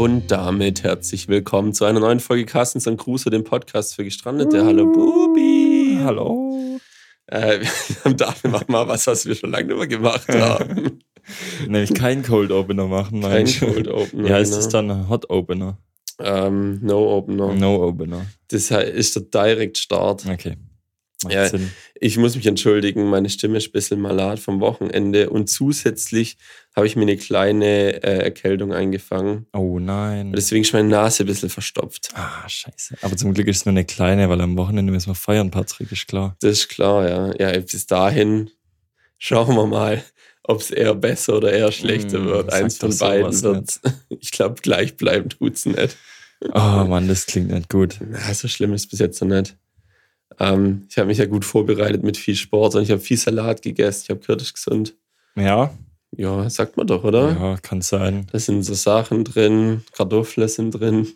Und damit herzlich willkommen zu einer neuen Folge Carstens und Crusoe, dem Podcast für Gestrandete. Hallo Bubi. Hallo. Äh, wir dafür machen mal was, was wir schon lange nicht mehr gemacht haben. Nämlich keinen Cold Opener machen. Kein meinst du? Cold Opener. Wie heißt genau. es dann? Hot Opener. Ähm, no Opener. No Opener. Das ist der Direct Start. Okay. Ja. Sinn. Ich muss mich entschuldigen, meine Stimme ist ein bisschen malat vom Wochenende und zusätzlich habe ich mir eine kleine äh, Erkältung eingefangen. Oh nein. Deswegen ist meine Nase ein bisschen verstopft. Ah, scheiße. Aber zum Glück ist es nur eine kleine, weil am Wochenende müssen wir feiern, Patrick, ist klar. Das ist klar, ja. Ja, bis dahin schauen wir mal, ob es eher besser oder eher schlechter Mm, wird. Eins von beiden wird. Ich glaube, gleichbleibend tut's nicht. Oh Mann, das klingt nicht gut. Na, so schlimm ist es bis jetzt noch nicht. Ähm, ich habe mich ja gut vorbereitet mit viel Sport und ich habe viel Salat gegessen. Ich habe ist gesund. Ja? Ja, sagt man doch, oder? Ja, kann sein. Da sind so Sachen drin, Kartoffeln sind drin,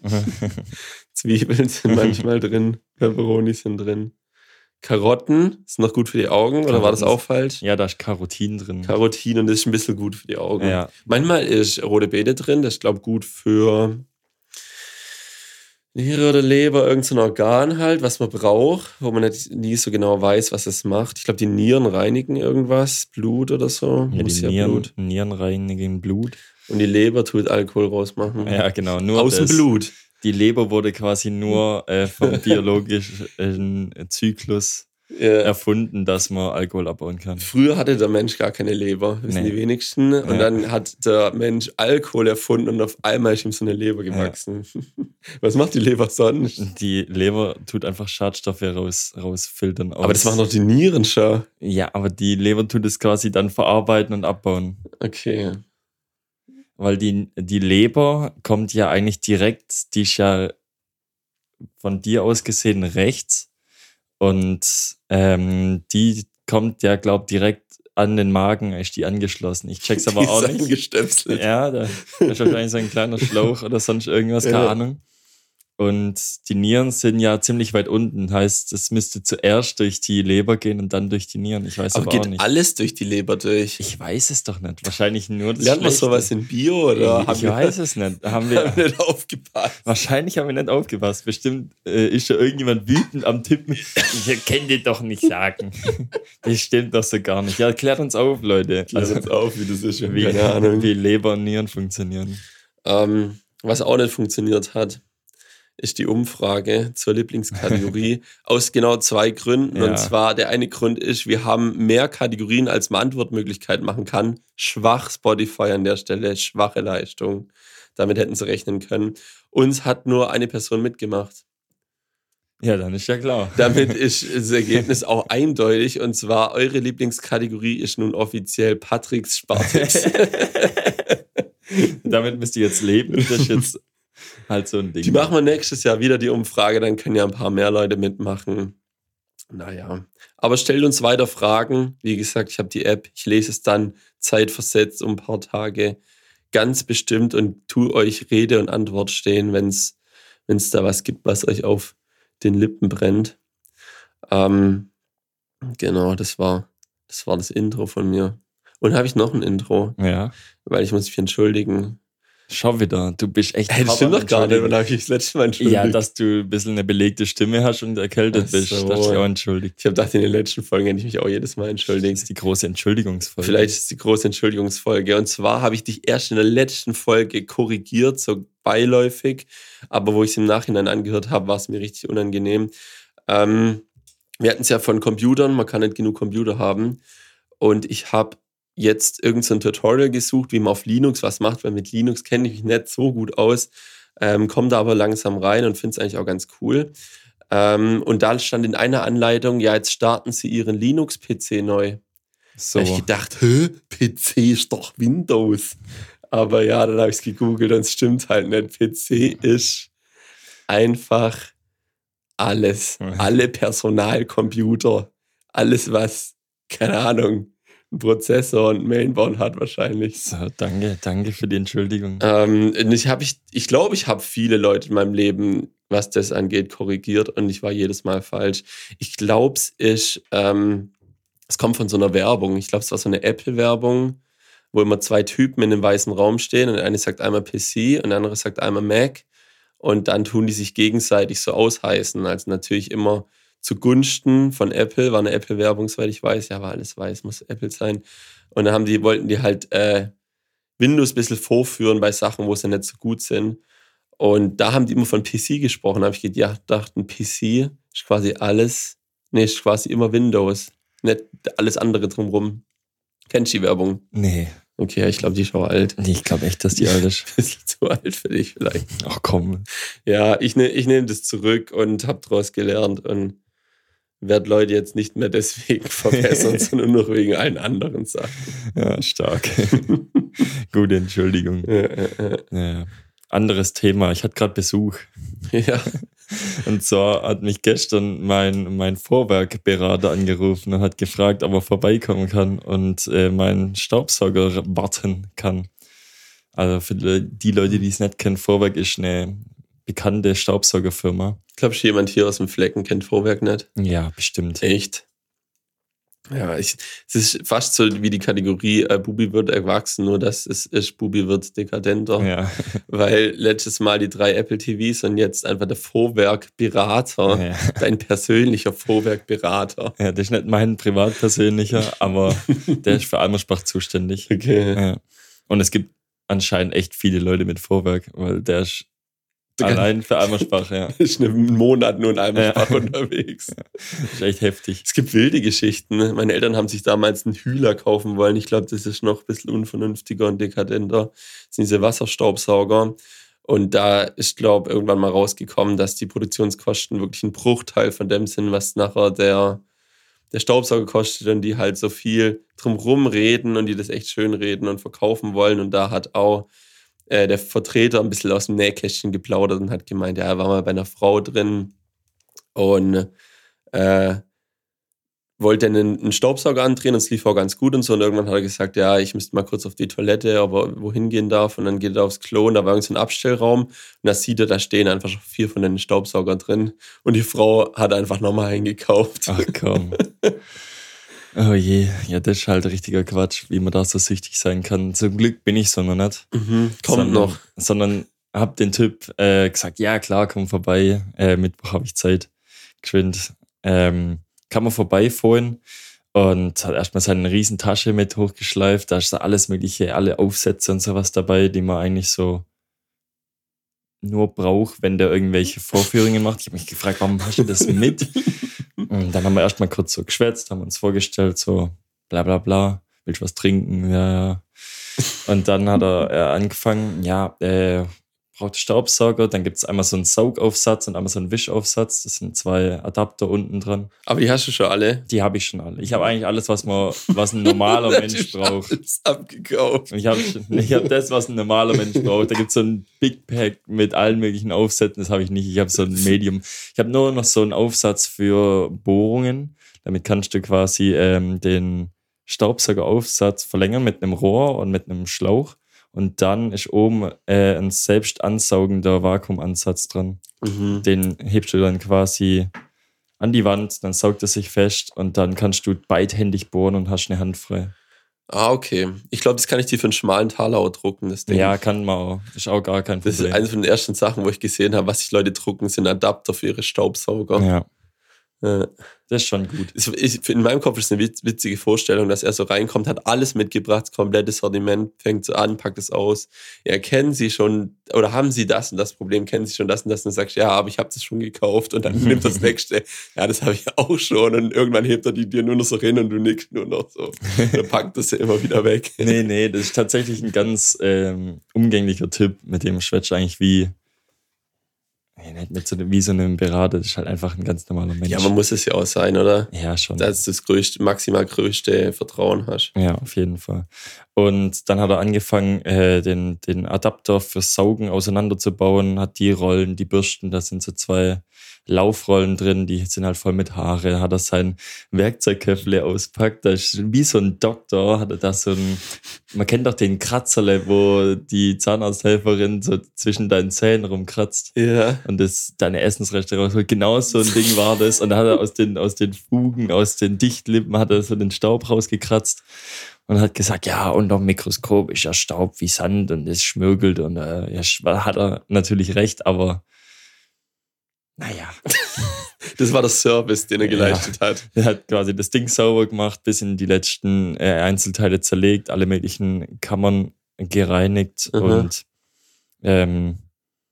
Zwiebeln sind manchmal drin, Peperoni sind drin. Karotten sind noch gut für die Augen, oder war das Karotten auch falsch? ja, da ist Karotin drin. Karotin und das ist ein bisschen gut für die Augen. ja. Manchmal ist rote Beete drin, das ist, glaube ich, gut für Niere oder Leber, irgendein so Organ halt, was man braucht, wo man nicht, nie so genau weiß, was es macht. Ich glaube, die Nieren reinigen irgendwas, Blut oder so. ja die Nieren, Blut. Nieren reinigen Blut. Und die Leber tut Alkohol rausmachen. Ja, genau. Nur Aus dem. Blut. Die Leber wurde quasi nur äh, vom biologischen Zyklus Ja. erfunden, dass man Alkohol abbauen kann. Früher hatte der Mensch gar keine Leber, wissen Nee. die wenigsten. Und Ja. dann hat der Mensch Alkohol erfunden und auf einmal ist ihm so eine Leber gewachsen. Was macht die Leber sonst? Die Leber tut einfach Schadstoffe raus, rausfiltern. Aus. Aber das machen doch die Nieren schon. Ja, aber die Leber tut es quasi dann verarbeiten und abbauen. Okay. Weil die, die Leber kommt ja eigentlich direkt, die ist ja von dir aus gesehen rechts. Und ähm, die kommt ja, glaub direkt an den Magen, ist die angeschlossen. Ich check's aber Die auch nicht. Ja, da ist wahrscheinlich so ein kleiner Schlauch oder sonst irgendwas, keine Ja. Ahnung. Und die Nieren sind ja ziemlich weit unten. Heißt, es müsste zuerst durch die Leber gehen und dann durch die Nieren. Ich weiß Aber aber, auch geht nicht. alles durch die Leber durch? Ich weiß es doch nicht. Wahrscheinlich nur das Lernt man sowas in Bio oder ich haben wir weiß es nicht. Haben haben wir, nicht aufgepasst? wahrscheinlich haben wir nicht aufgepasst. Bestimmt äh, ist ja irgendjemand wütend am Tippen. Ich kann dir doch nicht sagen. Das stimmt doch so gar nicht. Ja, klärt uns auf, Leute. Lass Also, uns auf, wie das ist. wie, wie Leber und Nieren funktionieren. Ähm, was auch nicht funktioniert hat, ist die Umfrage zur Lieblingskategorie aus genau zwei Gründen. Ja. Und zwar der eine Grund ist, wir haben mehr Kategorien, als man Antwortmöglichkeit machen kann. Schwach Spotify an der Stelle, schwache Leistung. Damit hätten sie rechnen können. Uns hat nur eine Person mitgemacht. Ja, dann ist ja klar. Damit ist das Ergebnis auch eindeutig. Und zwar eure Lieblingskategorie ist nun offiziell Patricks Spartix. Damit müsst ihr jetzt leben. Das ist jetzt halt so ein Ding. Die machen wir nächstes Jahr wieder die Umfrage, dann können ja ein paar mehr Leute mitmachen. Naja, aber stellt uns weiter Fragen. Wie gesagt, ich habe die App, ich lese es dann zeitversetzt um ein paar Tage ganz bestimmt und tu euch Rede und Antwort stehen, wenn es da was gibt, was euch auf den Lippen brennt. Ähm, genau, das war, das war das Intro von mir. Und habe ich noch ein Intro, Ja. weil ich muss mich entschuldigen. Schau wieder, du bist echt. Hey, das stimmt doch gar nicht, wann habe ich das letzte Mal entschuldigt? Ja, dass du ein bisschen eine belegte Stimme hast und erkältet Ach bist. so. Das ist ja auch entschuldigt. Ich habe gedacht, in den letzten Folgen hätte ich mich auch jedes Mal Das entschuldigt. ist die große Entschuldigungsfolge. Vielleicht ist es die große Entschuldigungsfolge. Und zwar habe ich dich erst in der letzten Folge korrigiert, so beiläufig. Aber wo ich es im Nachhinein angehört habe, war es mir richtig unangenehm. Ähm, wir hatten es ja von Computern, man kann nicht genug Computer haben. Und ich habe jetzt irgendein so ein Tutorial gesucht, wie man auf Linux was macht, weil mit Linux kenne ich mich nicht so gut aus. Ähm, komme da aber langsam rein und finde es eigentlich auch ganz cool. Ähm, und da stand in einer Anleitung, ja, jetzt starten Sie Ihren Linux-PC neu. so. Da habe ich gedacht, hä, PC ist doch Windows. Aber ja, dann habe ich es gegoogelt und es stimmt halt nicht. PC ist einfach alles. Alle Personalcomputer. Alles, was, keine Ahnung, Prozessor und Mainboard hat wahrscheinlich. So, danke, danke für die Entschuldigung. Ähm, ich habe, ich, ich glaube, ich habe viele Leute in meinem Leben, was das angeht, korrigiert und ich war jedes Mal falsch. Ich glaube, es ist, ähm, es kommt von so einer Werbung. Ich glaube, es war so eine Apple-Werbung, wo immer zwei Typen in einem weißen Raum stehen und der eine sagt einmal PC und der andere sagt einmal Mac und dann tun die sich gegenseitig so ausheißen. Also natürlich immer zugunsten von Apple, war eine Apple-Werbung, soweit ich weiß. Ja, war alles weiß, muss Apple sein. Und dann haben die, wollten die halt äh, Windows ein bisschen vorführen bei Sachen, wo sie nicht so gut sind. Und da haben die immer von PC gesprochen. Da habe ich gedacht, ein PC ist quasi alles, nee, ist quasi immer Windows. Nicht alles andere drumherum. Kennst du die Werbung? Nee. Okay, ich glaube, die ist auch alt. Nee, ich glaube echt, dass die alt ist. Bisschen zu alt für dich vielleicht. Ach komm. Ja, ich, ne, ich nehme das zurück und habe daraus gelernt und werde Leute jetzt nicht mehr deswegen verbessern, sondern nur wegen allen anderen Sachen. Ja, stark. Gute Entschuldigung. Ja, ja, ja. Anderes Thema. Ich hatte gerade Besuch. ja. Und zwar hat mich gestern mein, mein Vorwerkberater angerufen und hat gefragt, ob er vorbeikommen kann und äh, meinen Staubsauger warten kann. Also für die Leute, die es nicht kennen, Vorwerk ist eine bekannte Staubsaugerfirma. Glaubst du, jemand hier aus dem Flecken kennt Vorwerk nicht? Ja, bestimmt. Echt? Ja, ich, es ist fast so wie die Kategorie äh, Bubi wird erwachsen, nur dass es ist, Bubi wird dekadenter. Ja. Weil letztes Mal die drei Apple TVs und jetzt einfach der Vorwerkberater, Ja. dein persönlicher Vorwerkberater. ja, das ist nicht mein privatpersönlicher, aber der ist für Almersbach zuständig. Okay. Ja. Und es gibt anscheinend echt viele Leute mit Vorwerk, weil der ist allein für Almersbach, ja. ist einen Monat nur in einem Ja. Unterwegs. Das ist echt heftig. Es gibt wilde Geschichten. ne? Meine Eltern haben sich damals einen Hühler kaufen wollen. Ich glaube, das ist noch ein bisschen unvernünftiger und dekadenter. Das sind diese Wasserstaubsauger. Und da ist, glaube ich, irgendwann mal rausgekommen, dass die Produktionskosten wirklich ein Bruchteil von dem sind, was nachher der, der Staubsauger kostet und die halt so viel drumrum reden und die das echt schön reden und verkaufen wollen. Und da hat auch äh, der Vertreter ein bisschen aus dem Nähkästchen geplaudert und hat gemeint, ja, er war mal bei einer Frau drin und äh, wollte einen, einen Staubsauger andrehen und es lief auch ganz gut und so. Und irgendwann hat er gesagt, ja, ich müsste mal kurz auf die Toilette, aber wohin gehen darf. Und dann geht er aufs Klo und da war irgend so ein Abstellraum. Und da sieht er, da stehen einfach schon vier von den Staubsaugern drin. Und die Frau hat einfach nochmal eingekauft. Ach komm. Oh je, ja, das ist halt richtiger Quatsch, wie man da so süchtig sein kann. Zum Glück bin ich so noch nicht. Mhm, kommt sondern, noch. Sondern hab den Typ äh, gesagt, ja klar, komm vorbei. Äh, Mittwoch habe ich Zeit. Geschwind. Ähm, kann man vorbeifahren und hat erstmal seine riesen Tasche mit hochgeschleift. Da ist so alles mögliche, alle Aufsätze und sowas dabei, die man eigentlich so nur braucht, wenn der irgendwelche Vorführungen macht. Ich habe mich gefragt, warum hast du das mit? Und dann haben wir erstmal kurz so geschwätzt, haben uns vorgestellt, so bla bla bla, willst du was trinken? Ja, ja. Und dann hat er äh, angefangen, ja, äh, braucht Staubsauger, dann gibt es einmal so einen Saugaufsatz und einmal so einen Wischaufsatz. Das sind zwei Adapter unten dran. Aber die hast du schon alle. Die habe ich schon alle. Ich habe eigentlich alles, was man, was ein normaler Mensch braucht. alles abgekauft. Ich habe ich hab das, was ein normaler Mensch braucht. Da gibt es so ein Big Pack mit allen möglichen Aufsätzen. Das habe ich nicht. Ich habe so ein Medium. Ich habe nur noch so einen Aufsatz für Bohrungen. Damit kannst du quasi ähm, den Staubsaugeraufsatz verlängern mit einem Rohr und mit einem Schlauch. Und dann ist oben äh, ein selbst ansaugender Vakuumansatz dran. Mhm. Den hebst du dann quasi an die Wand, dann saugt er sich fest und dann kannst du beidhändig bohren und hast eine Hand frei. Ah, okay. Ich glaube, das kann ich dir für einen schmalen Taler drucken, das Ding. Ja, kann man auch. Ist auch gar kein Das ist Problem. eine von den ersten Sachen, wo ich gesehen habe, was sich Leute drucken, sind Adapter für ihre Staubsauger. ja, Ja. das ist schon gut. In meinem Kopf ist es eine witz- witzige Vorstellung, dass er so reinkommt, hat alles mitgebracht, das komplette Sortiment, fängt so an, packt es aus. Ja, kennen Sie schon, oder haben Sie das und das Problem, kennen Sie schon das und das? Und dann sagst du, ja, aber ich habe das schon gekauft. Und dann nimmt das nächste, ja, das habe ich auch schon. Und irgendwann hebt er die dir nur noch so hin und du nickst nur noch so. Dann packt das ja immer wieder weg. Nee, nee, das ist tatsächlich ein ganz ähm, umgänglicher Tipp, mit dem schwätzt eigentlich wie, nee, nicht so, wie so einem Berater. Das ist halt einfach ein ganz normaler Mensch. Ja, man muss es ja auch sein, oder? ja, schon. Dass du das größte, maximal größte Vertrauen hast. Ja, auf jeden Fall. Und dann hat er angefangen, äh, den, den Adapter fürs Saugen auseinanderzubauen, hat die Rollen, die Bürsten, da sind so zwei Laufrollen drin, die sind halt voll mit Haare, hat er sein Werkzeugköffle auspackt, da ist wie so ein Doktor, hat er da so ein, man kennt doch den Kratzerle, wo die Zahnarzthelferin so zwischen deinen Zähnen rumkratzt Ja. und das deine Essensreste rausholt. Genau so ein Ding war das. Und da hat er aus den, aus den Fugen, aus den Dichtlippen, hat er so den Staub rausgekratzt. und hat gesagt, ja, unter dem Mikroskop ist ja Staub wie Sand und es schmürgelt und äh, ja, hat er natürlich recht, aber naja. Das war der Service, den er geleistet ja, hat. Er hat quasi das Ding sauber gemacht, bis in die letzten äh, Einzelteile zerlegt, alle möglichen Kammern gereinigt Mhm. und ähm,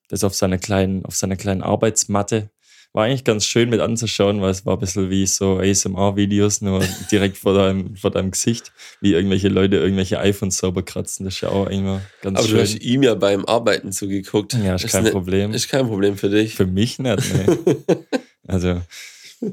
das auf seiner kleinen, auf seiner kleinen Arbeitsmatte. War eigentlich ganz schön mit anzuschauen, weil es war ein bisschen wie so ASMR-Videos, nur direkt vor deinem, vor deinem Gesicht, wie irgendwelche Leute irgendwelche iPhones sauber kratzen. Das ist ja auch immer ganz Aber du schön. hast ihm ja beim Arbeiten zugeguckt. ja, ist kein ne- Problem. Ist kein Problem für dich. Für mich nicht, nee. Also,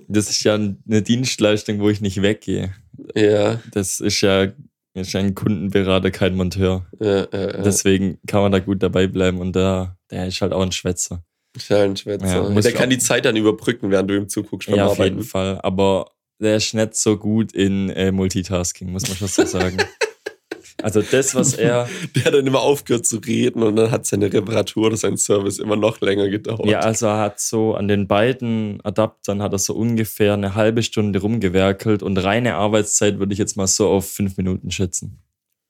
das ist ja eine Dienstleistung, wo ich nicht weggehe. ja, Das ist ja, ist ein Kundenberater, kein Monteur. ja, ja, ja. Deswegen kann man da gut dabei bleiben und da, der ist halt auch ein Schwätzer. Ist ja muss der ich kann die Zeit dann überbrücken, während du ihm zuguckst beim Ja, auf Arbeiten. jeden Fall. Aber der ist nicht so gut in äh, Multitasking, muss man schon so sagen. also das, was er, Der hat dann immer aufgehört zu reden und dann hat seine Reparatur oder sein Service immer noch länger gedauert. ja, also er hat so an den beiden Adaptern hat er so ungefähr eine halbe Stunde rumgewerkelt und reine Arbeitszeit würde ich jetzt mal so auf fünf Minuten schätzen.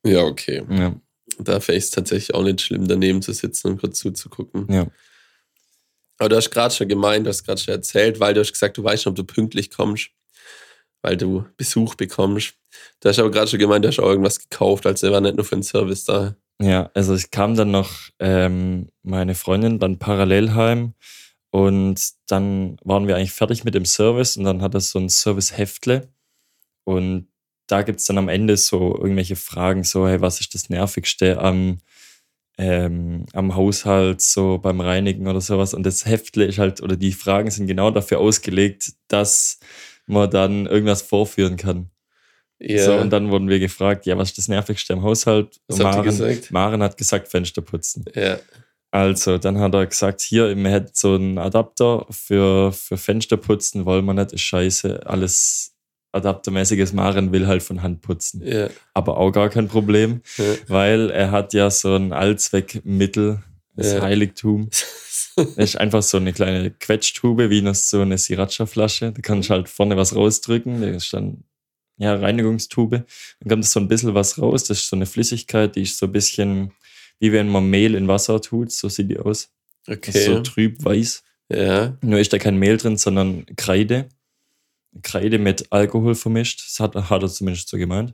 ja okay. Ja. Da wäre es tatsächlich auch nicht schlimm, daneben zu sitzen und kurz zuzugucken. Ja. Aber du hast gerade schon gemeint, du hast gerade schon erzählt, weil du hast gesagt, du weißt schon, ob du pünktlich kommst, weil du Besuch bekommst. Du hast aber gerade schon gemeint, du hast auch irgendwas gekauft, also er war nicht nur für den Service da. Ja, also es kam dann noch ähm, meine Freundin dann parallel heim und dann waren wir eigentlich fertig mit dem Service und dann hat er so ein Service-Heftle und da gibt's dann am Ende so irgendwelche Fragen, so, hey, was ist das Nervigste am, ähm, am Haushalt, so beim Reinigen oder sowas. Und das Heftle ist halt, oder die Fragen sind genau dafür ausgelegt, dass man dann irgendwas vorführen kann. Ja. So, und dann wurden wir gefragt, ja, was ist das Nervigste am Haushalt? Was Maren, gesagt? Maren hat gesagt, Fenster putzen. ja. Also, dann hat er gesagt, hier, wir hätten so einen Adapter für, für Fenster putzen, wollen wir nicht, ist scheiße. Alles adaptermäßiges Maren will halt von Hand putzen. Ja. Aber auch gar kein Problem, Ja. weil er hat ja so ein Allzweckmittel, das Ja. Heiligtum. Das ist einfach so eine kleine Quetschtube, wie eine, so eine Sriracha-Flasche. Da kannst du halt vorne was rausdrücken. Das ist dann, ja, Reinigungstube. Dann kommt so ein bisschen was raus. Das ist so eine Flüssigkeit, die ist so ein bisschen, wie wenn man Mehl in Wasser tut. So sieht die aus. Okay. so trüb weiß. ja. Nur ist da kein Mehl drin, sondern Kreide. Kreide mit Alkohol vermischt. Das hat, hat er zumindest so gemeint.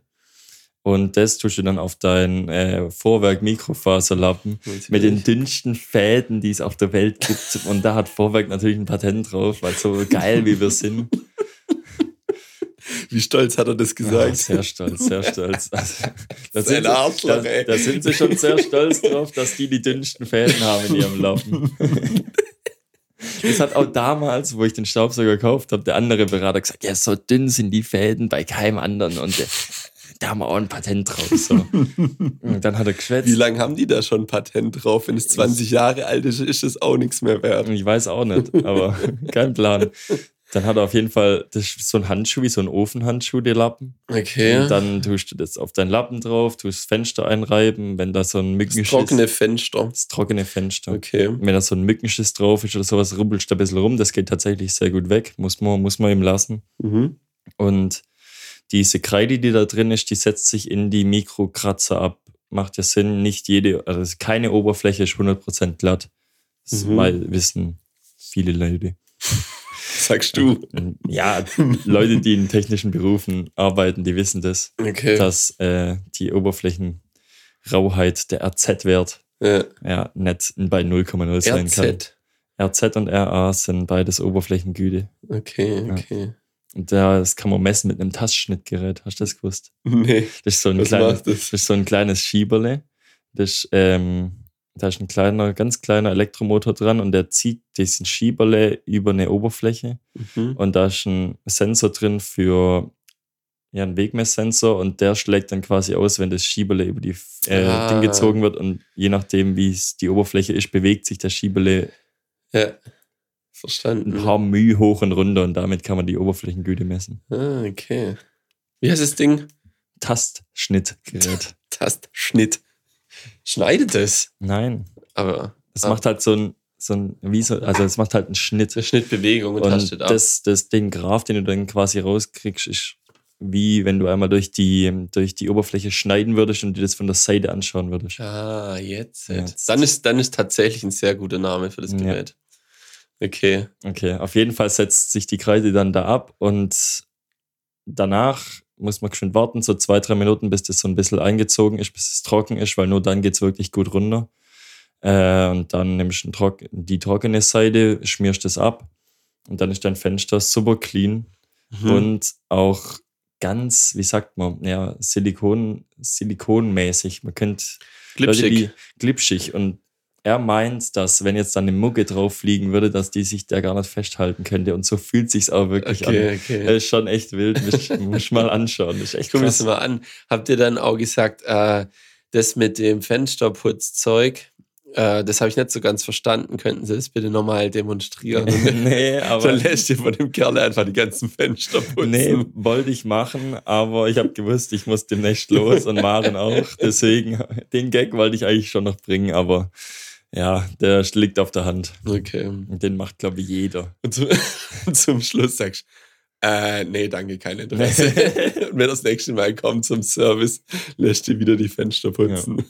Und das tust du dann auf dein äh, Vorwerk Mikrofaserlappen mit den dünnsten Fäden, die es auf der Welt gibt. Und da hat Vorwerk natürlich ein Patent drauf, weil so geil wie wir sind. Wie stolz hat er das Ja, gesagt? sehr stolz, sehr stolz. Also, da, sind sie, Arschloch, da, da sind sie schon sehr stolz drauf, dass die die dünnsten Fäden haben in ihrem Lappen. Das hat auch damals, wo ich den Staubsauger gekauft habe, der andere Berater gesagt, ja, so dünn sind die Fäden bei keinem anderen. Und äh, da haben wir auch ein Patent drauf. So. Und dann hat er geschwätzt. Wie lange haben die da schon Patent drauf? Wenn es 20 Jahre alt ist, ist es auch nichts mehr wert. Ich weiß auch nicht, aber kein Plan. Dann hat er auf jeden Fall das ist so ein Handschuh, wie so ein Ofenhandschuh, der Lappen. Okay. Und dann tust du das auf deinen Lappen drauf, tust das Fenster einreiben, wenn da so ein das Mückenschiss... trockene Fenster. Das trockene Fenster. Okay. Wenn da so ein Mückenschiss drauf ist oder sowas, rubbelst du ein bisschen rum. Das geht tatsächlich sehr gut weg. Muss man, muss man ihm lassen. Mhm. Und diese Kreide, die da drin ist, die setzt sich in die Mikrokratzer ab. Macht ja Sinn, nicht jede, also keine Oberfläche ist 100% glatt. Das Mhm. wissen viele Leute. Sagst du. Ja, Leute, die in technischen Berufen arbeiten, die wissen das, Okay. dass äh, die Oberflächenrauheit, der RZ-Wert, Ja. ja, nicht bei 0,0 sein kann. RZ. Und RA sind beides Oberflächengüte. Okay, okay. Und da- das kann man messen mit einem Tastschnittgerät. Hast du das gewusst? Nee. Das ist so ein, kleines, das? das ist so ein kleines Schieberle. Das ist, ähm, da ist ein kleiner, ganz kleiner Elektromotor dran und der zieht diesen Schieberle über eine Oberfläche. Mhm. Und da ist ein Sensor drin für ja, ein Wegmesssensor und der schlägt dann quasi aus, wenn das Schieberle über die äh, Ah. Ding gezogen wird und je nachdem, wie es die Oberfläche ist, bewegt sich der Schieberle Ja. ein Verstanden. paar Mühe hoch und runter und damit kann man die Oberflächengüte messen. Ah, okay. Wie heißt das Ding? Tastschnittgerät. Tastschnitt. Schneidet es. Nein, Aber das Ah. macht halt so ein, so ein, wie so, also es macht halt einen Schnitt. eine Schnittbewegung und, Und tastet ab. das, das, den Graph, den du dann quasi rauskriegst, ist wie wenn du einmal durch die, durch die Oberfläche schneiden würdest und dir das von der Seite anschauen würdest. Ah, jetzt. Jetzt. Dann, ist, dann ist tatsächlich ein sehr guter Name für das Ja. Gerät. Okay. Okay, auf jeden Fall setzt sich die Kreide dann da ab und danach muss man schön warten, so zwei, drei Minuten, bis das so ein bisschen eingezogen ist, bis es trocken ist, weil nur dann geht's wirklich gut runter. Äh, und dann nimmst du Trock die trockene Seite, schmierst das ab und dann ist dein Fenster super clean Mhm. und auch ganz, wie sagt man, ja, Silikon, silikonmäßig. Man könnte Leute, Glitschig. die glitschig und er meint, dass wenn jetzt dann eine Mucke drauf liegen würde, dass die sich da gar nicht festhalten könnte und so fühlt sich's auch wirklich an. Okay, okay. Das ist schon echt wild, muss, muss mal anschauen. Das ist echt Guck krass. mal an. Habt ihr dann auch gesagt, äh, das mit dem Fensterputzzeug, äh, das habe ich nicht so ganz verstanden. Könnten Sie das bitte nochmal demonstrieren? nee, aber Dann lässt ihr von dem Kerl einfach die ganzen Fenster putzen. nee, wollte ich machen, aber ich habe gewusst, ich muss demnächst los und Maren auch. Deswegen, den Gag wollte ich eigentlich schon noch bringen, aber ja, der liegt auf der Hand. Okay. Und Den macht, glaube ich, jeder. Und zum, zum Schluss sagst du, äh, nee, danke, kein Interesse. und wenn das nächste Mal kommt zum Service, lässt ihr wieder die Fenster putzen.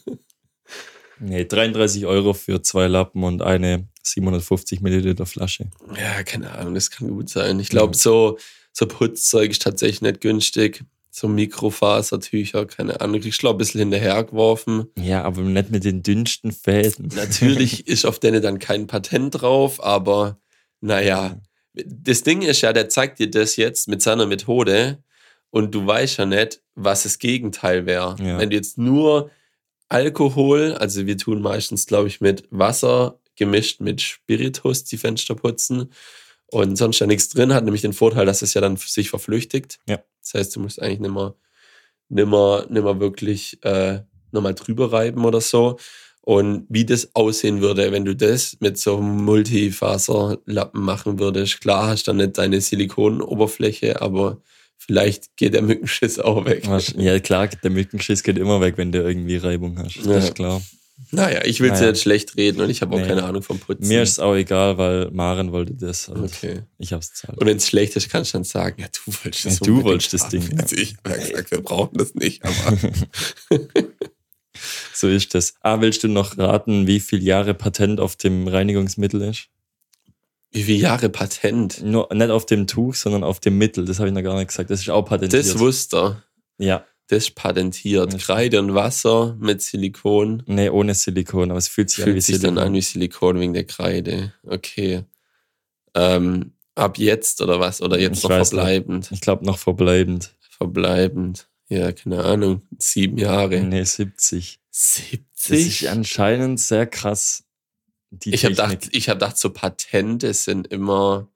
Nee, 33 Euro für zwei Lappen und eine 750 Milliliter Flasche. Ja, keine Ahnung, das kann gut sein. Ich glaube, so, so Putzzeug ist tatsächlich nicht günstig. So Mikrofasertücher, keine Ahnung. Ich glaube, ein bisschen hinterhergeworfen. Ja, aber nicht mit den dünnsten Fäden. Natürlich ist auf denen dann kein Patent drauf, aber naja. Das Ding ist ja, der zeigt dir das jetzt mit seiner Methode und du weißt ja nicht, was das Gegenteil wäre. Ja. Wenn du jetzt nur Alkohol, also wir tun meistens, glaube ich, mit Wasser gemischt mit Spiritus die Fenster putzen und sonst ja nichts drin, hat nämlich den Vorteil, dass es ja dann sich verflüchtigt. Ja. Das heißt, du musst eigentlich nimmer, nimmer, nimmer wirklich äh, nochmal drüber reiben oder so. Und wie das aussehen würde, wenn du das mit so einem Multifaserlappen machen würdest. Klar hast du dann nicht deine Silikonoberfläche, aber vielleicht geht der Mückenschiss auch weg. Ja, klar, der Mückenschiss geht immer weg, wenn du irgendwie Reibung hast. Das Ja. ist klar. Naja, ich will es Naja. nicht schlecht reden und ich habe auch Nee. keine Ahnung vom Putzen. Mir ist es auch egal, weil Maren wollte das und okay. ich hab's zahlt. Und wenn es schlecht ist, kannst du dann sagen, ja, du wolltest Ja, das du wolltest das. Ding, ja. Also ich habe gesagt, wir brauchen das nicht, aber So ist das. Ah, willst du noch raten, wie viele Jahre Patent auf dem Reinigungsmittel ist? wie viele Jahre Patent? Nur nicht auf dem Tuch, sondern auf dem Mittel. Das habe ich noch gar nicht gesagt. Das ist auch patentiert. Das wusste er. ja, Das ist patentiert. Das- Kreide und Wasser mit Silikon. nee, ohne Silikon, aber es fühlt sich an wie Fühlt sich Silikon. dann an wie Silikon wegen der Kreide. Okay. Ähm, ab jetzt oder was? Oder jetzt Ich noch weiß nicht. verbleibend? Ich glaube noch verbleibend. Verbleibend. Ja, keine Ahnung. Sieben Jahre. Nee, 70. Das 70? ist anscheinend sehr krass. Die Ich habe gedacht, ich hab gedacht, so Patente sind immer,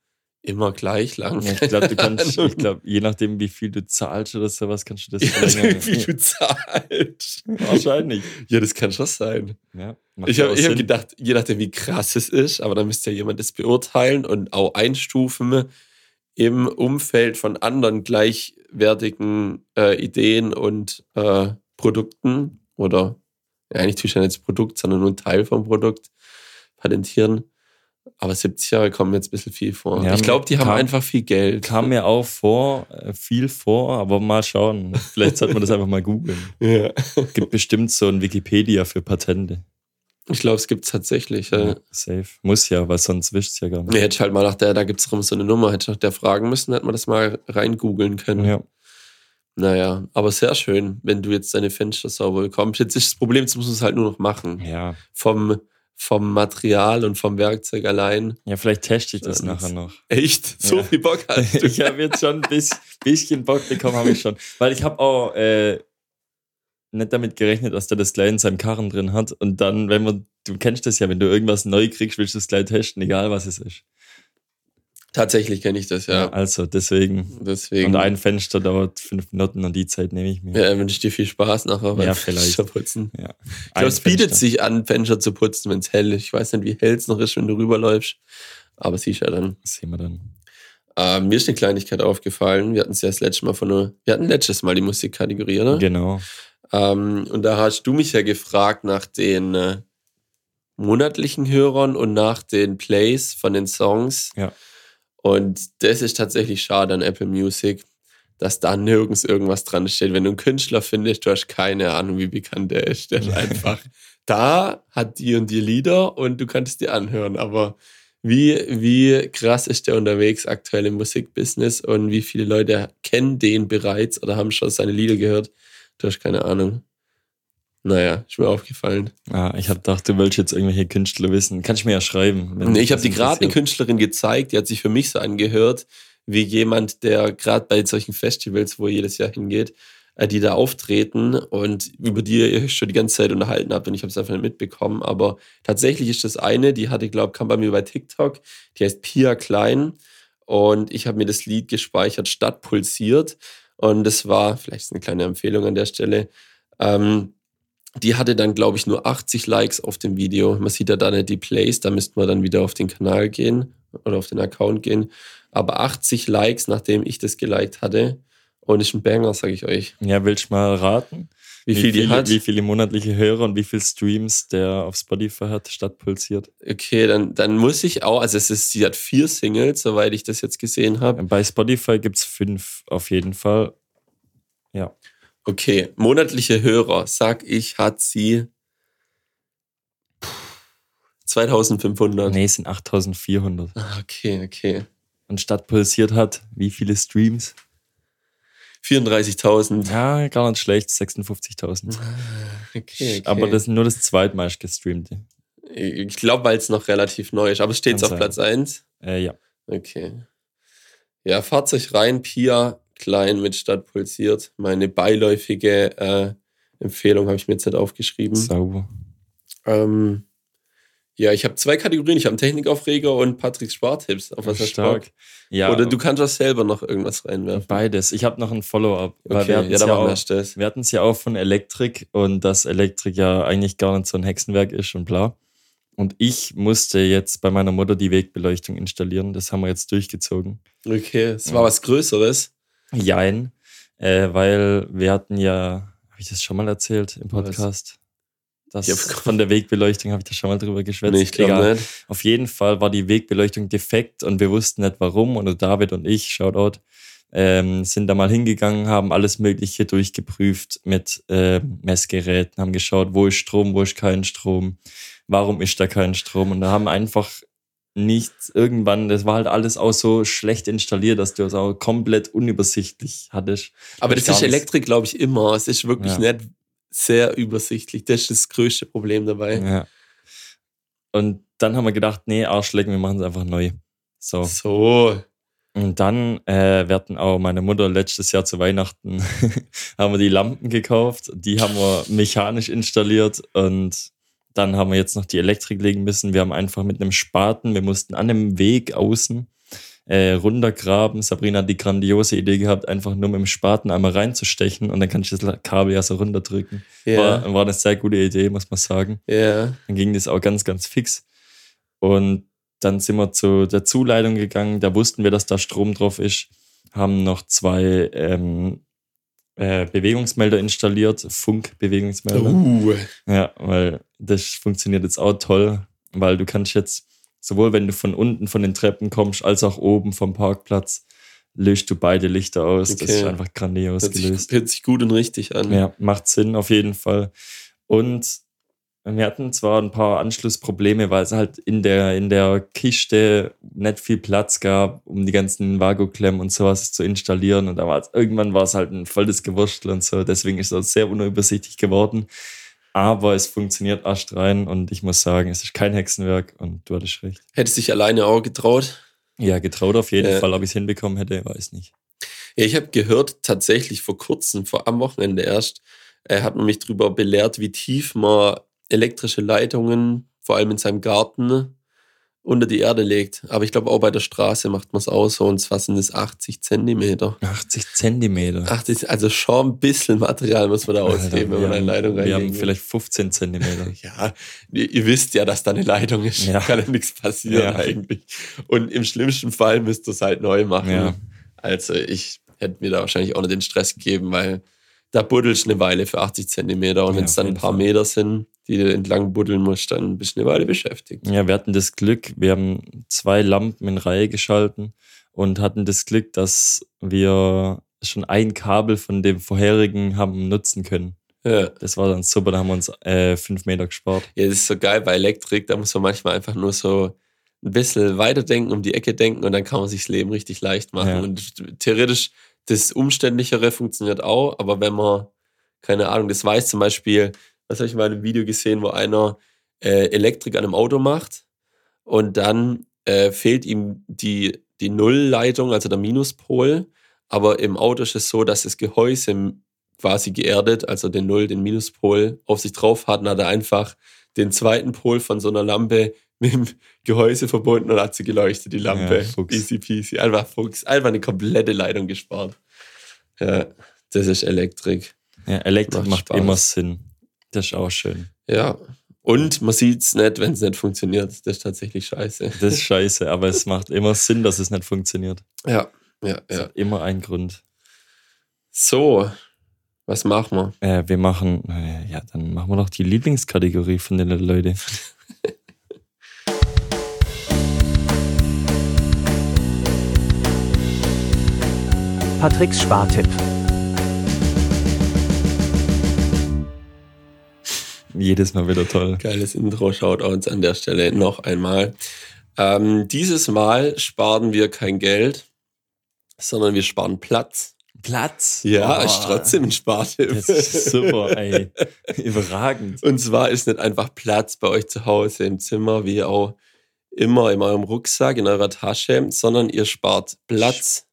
immer gleich lang. Ja, ich glaube, du kannst, Keine ich glaube, je nachdem, wie viel du zahlst oder sowas, kannst du das Ja, verlängern. wie du zahlst. Wahrscheinlich. Ja, das kann schon sein. Ja, Ich habe hab gedacht, je nachdem, wie krass es ist, aber dann müsste ja jemand das beurteilen und auch einstufen im Umfeld von anderen gleichwertigen äh, Ideen und äh, Produkten oder ja, eigentlich tue ich ja nicht das Produkt, sondern nur ein Teil vom Produkt patentieren. Aber 70 Jahre kommen mir jetzt ein bisschen viel vor. Ja, ich glaube, die haben kam- einfach viel Geld. Kam mir auch vor, äh, viel vor, aber mal schauen. Vielleicht sollte man das einfach mal googeln. ja. Gibt bestimmt so ein Wikipedia für Patente. Ich glaube, es gibt es tatsächlich. Ja. Ja, safe. Muss ja, weil sonst wischt es ja gar nicht. Nee, hätte ich halt mal nach der, da gibt es so eine Nummer, hätte ich nach der fragen müssen, hätte man das mal rein googeln können. Ja. Naja, aber sehr schön, wenn du jetzt deine Fenster sauber bekommst. Jetzt ist das Problem, jetzt musst du es halt nur noch machen. ja. Vom, vom Material und vom Werkzeug allein. Ja, vielleicht teste ich das nachher noch. Echt? So Ja. viel Bock hast du. ich habe jetzt schon ein bisschen, bisschen Bock bekommen, habe ich schon. Weil ich habe auch äh, nicht damit gerechnet, dass der das gleich in seinem Karren drin hat. Und dann, wenn man, du kennst das ja, wenn du irgendwas neu kriegst, willst du es gleich testen, egal was es ist. Tatsächlich kenne ich das, ja. Also deswegen. Deswegen Und ein Fenster dauert fünf Minuten und die Zeit nehme ich mir. ja, wünsche ich dir viel Spaß nachher beim Ja, vielleicht. Fensterputzen. Ja. Ich glaube, es bietet Fenster. sich an, Fenster zu putzen, wenn es hell ist. Ich weiß nicht, wie hell es noch ist, wenn du rüberläufst. Aber siehst ja dann. Das sehen wir dann. Ähm, mir ist eine Kleinigkeit aufgefallen. Wir hatten es ja das letzte Mal von nur, wir hatten letztes Mal die Musikkategorie, oder? Genau. Ähm, und da hast du mich ja gefragt nach den äh, monatlichen Hörern und nach den Plays von den Songs. Ja. Und das ist tatsächlich schade an Apple Music, dass da nirgends irgendwas dran steht. Wenn du einen Künstler findest, du hast keine Ahnung, wie bekannt der ist. Der ist einfach da, hat die und die Lieder und du kannst die anhören. Aber wie, wie krass ist der unterwegs aktuell im Musikbusiness und wie viele Leute kennen den bereits oder haben schon seine Lieder gehört? Du hast keine Ahnung. Naja, ist mir aufgefallen. Ah, ich habe gedacht, du willst jetzt irgendwelche Künstler wissen. Kann ich mir ja schreiben. Ich habe dir gerade eine Künstlerin gezeigt, die hat sich für mich so angehört, wie jemand, der gerade bei solchen Festivals, wo ihr jedes Jahr hingeht, äh, die da auftreten und über die ihr euch schon die ganze Zeit unterhalten habt und ich habe es einfach nicht mitbekommen. Aber tatsächlich ist das eine, die hatte, glaube kam bei mir bei TikTok, die heißt Pia Klein und ich habe mir das Lied gespeichert, Stadt pulsiert und das war, vielleicht ist eine kleine Empfehlung an der Stelle, ähm, die hatte dann, glaube ich, nur 80 Likes auf dem Video. Man sieht ja da nicht die Plays, da müsste man dann wieder auf den Kanal gehen oder auf den Account gehen. Aber 80 Likes, nachdem ich das geliked hatte. Und ist ein Banger, sage ich euch. Ja, willst du mal raten? Wie viel die viele, hat? Wie viele monatliche Hörer und wie viele Streams der auf Spotify hat, statt pulsiert? Okay, dann, dann muss ich auch, also es ist, sie hat vier Singles, soweit ich das jetzt gesehen habe. Bei Spotify gibt es fünf auf jeden Fall. Ja. Okay, monatliche Hörer, sag ich, hat sie 2500. Nee, es sind 8400. Ah, Okay, okay. Und statt pulsiert hat, wie viele Streams? 34.000. Ja, gar nicht schlecht, 56.000. Okay, okay. Aber das ist nur das zweitmeist gestreamte. ich glaube, weil es noch relativ neu ist. Aber es steht auf sein. Platz 1. Äh, ja. Okay. Ja, Fahrzeug rein, Pia, klein mit Stadt pulsiert. Meine beiläufige äh, Empfehlung habe ich mir jetzt nicht aufgeschrieben. Sauber. Ähm, ja, ich habe zwei Kategorien. Ich habe einen Technikaufreger und Patricks Spartipps. Auf was du Bock? Ja, Oder du kannst auch selber noch irgendwas reinwerfen. beides. Ich habe noch ein Follow-up. Okay, ja, ja auch- das. Wir hatten es ja auch von Elektrik und dass Elektrik ja eigentlich gar nicht so ein Hexenwerk ist und bla. Und ich musste jetzt bei meiner Mutter die Wegbeleuchtung installieren. Das haben wir jetzt durchgezogen. Okay, es war was Größeres. Jein, äh, weil wir hatten ja, habe ich das schon mal erzählt im? Podcast? Das, von der Wegbeleuchtung habe ich da schon mal drüber geschwätzt. Nee, ich glaube nicht. Auf jeden Fall war die Wegbeleuchtung defekt und wir wussten nicht warum. Und David und ich, Shoutout, ähm, sind da mal hingegangen, haben alles Mögliche durchgeprüft mit äh, Messgeräten, haben geschaut, wo ist Strom, wo ist kein Strom, warum ist da kein Strom. Und da haben einfach nichts irgendwann, das war halt alles auch so schlecht installiert, dass du es auch komplett unübersichtlich hattest. Aber das ist Elektrik, glaube ich, immer. Es ist wirklich Ja. nicht sehr übersichtlich. Das ist das größte Problem dabei. Ja. Und dann haben wir gedacht, nee, Arschlecken, wir machen es einfach neu. So. So. Und dann, äh, wir hatten auch meine Mutter letztes Jahr zu Weihnachten, haben wir die Lampen gekauft. Die haben wir mechanisch installiert und dann haben wir jetzt noch die Elektrik legen müssen. Wir haben einfach mit einem Spaten, wir mussten an einem Weg außen äh, runtergraben. Sabrina hat die grandiose Idee gehabt, einfach nur mit dem Spaten einmal reinzustechen und dann kann ich das Kabel ja so runterdrücken. Ja. War, war eine sehr gute Idee, muss man sagen. Ja. Dann ging das auch ganz, ganz fix. Und dann sind wir zu der Zuleitung gegangen. Da wussten wir, dass da Strom drauf ist. Haben noch zwei ähm, äh, Bewegungsmelder installiert, Funkbewegungsmelder. Uh. Ja, weil das funktioniert jetzt auch toll, weil du kannst jetzt sowohl wenn du von unten von den Treppen kommst, als auch oben vom Parkplatz, löst du beide Lichter aus. Das Okay. ist einfach grandios Hört gelöst. sich, hört sich gut und richtig an. Ja, macht Sinn auf jeden Fall. Und wir hatten zwar ein paar Anschlussprobleme, weil es halt in der, in der Kiste nicht viel Platz gab, um die ganzen Vago-Klemmen und sowas zu installieren. Und da war es, irgendwann war es halt ein volles Gewurstel und so. Deswegen ist es sehr unübersichtlich geworden. Aber es funktioniert astrein und ich muss sagen, es ist kein Hexenwerk und du hattest recht. Hättest dich alleine auch getraut? Ja, getraut auf jeden Ja. Fall, ob ich es hinbekommen hätte, weiß nicht. Ja, ich habe gehört, tatsächlich vor kurzem, vor am Wochenende erst, äh, hat man mich darüber belehrt, wie tief man elektrische Leitungen, vor allem in seinem Garten, unter die Erde legt. Aber ich glaube, auch bei der Straße macht man es auch so, und zwar sind es 80 Zentimeter. 80 Zentimeter. 80, also schon ein bisschen Material muss man da Alter, ausheben, wenn man eine Leitung Wir haben vielleicht 15 Zentimeter. Ja, ihr, ihr wisst ja, dass da eine Leitung ist. Ja. Kann ja nichts passieren Ja. eigentlich. Und im schlimmsten Fall müsst ihr es halt neu machen. Ja. Also ich hätte mir da wahrscheinlich auch nicht den Stress gegeben, weil da buddelst du eine Weile für 80 Zentimeter. Und Ja, wenn es dann ein paar Fall. Meter sind, die du entlang buddeln musst, dann bist du eine Weile beschäftigt. Ja, wir hatten das Glück, wir haben zwei Lampen in Reihe geschalten und hatten das Glück, dass wir schon ein Kabel von dem vorherigen haben nutzen können. Ja. Das war dann super, da haben wir uns äh, fünf Meter gespart. ja, das ist so geil bei Elektrik, da muss man manchmal einfach nur so ein bisschen weiterdenken, um die Ecke denken und dann kann man sich das Leben richtig leicht machen. Ja. Und theoretisch, das Umständlichere funktioniert auch, aber wenn man, keine Ahnung, das weiß zum Beispiel, was habe ich mal in einem Video gesehen, wo einer äh, Elektrik an einem Auto macht und dann äh, fehlt ihm die, die Nullleitung, also der Minuspol, aber im Auto ist es so, dass das Gehäuse quasi geerdet, also den Null, den Minuspol auf sich drauf hat und hat er einfach den zweiten Pol von so einer Lampe mit dem Gehäuse verbunden und hat sie geleuchtet, die Lampe. Ja. Easy peasy. Einfach Fuchs. Einfach eine komplette Leitung gespart. Ja, das ist Elektrik. Ja, Elektrik Macht macht, Spaß. immer Sinn. Das ist auch schön. Ja. Und man sieht es nicht, wenn es nicht funktioniert. Das ist tatsächlich scheiße. Das ist scheiße, aber es macht immer Sinn, dass es nicht funktioniert. Ja, ja, Es ja. hat immer einen Grund. So, was machen wir? Äh, wir machen, äh, ja, dann machen wir doch die Lieblingskategorie von den Leuten. Patricks Spartipp. Jedes Mal wieder toll. Geiles Intro, Shoutouts an der Stelle noch einmal. Ähm, dieses Mal sparen wir kein Geld, sondern wir sparen Platz. Platz. Ja, Oh, ist trotzdem ein Spartipp. Das ist super, ey. Überragend. Und zwar ist nicht einfach Platz bei euch zu Hause im Zimmer, wie auch immer in eurem Rucksack, in eurer Tasche, sondern ihr spart Platz.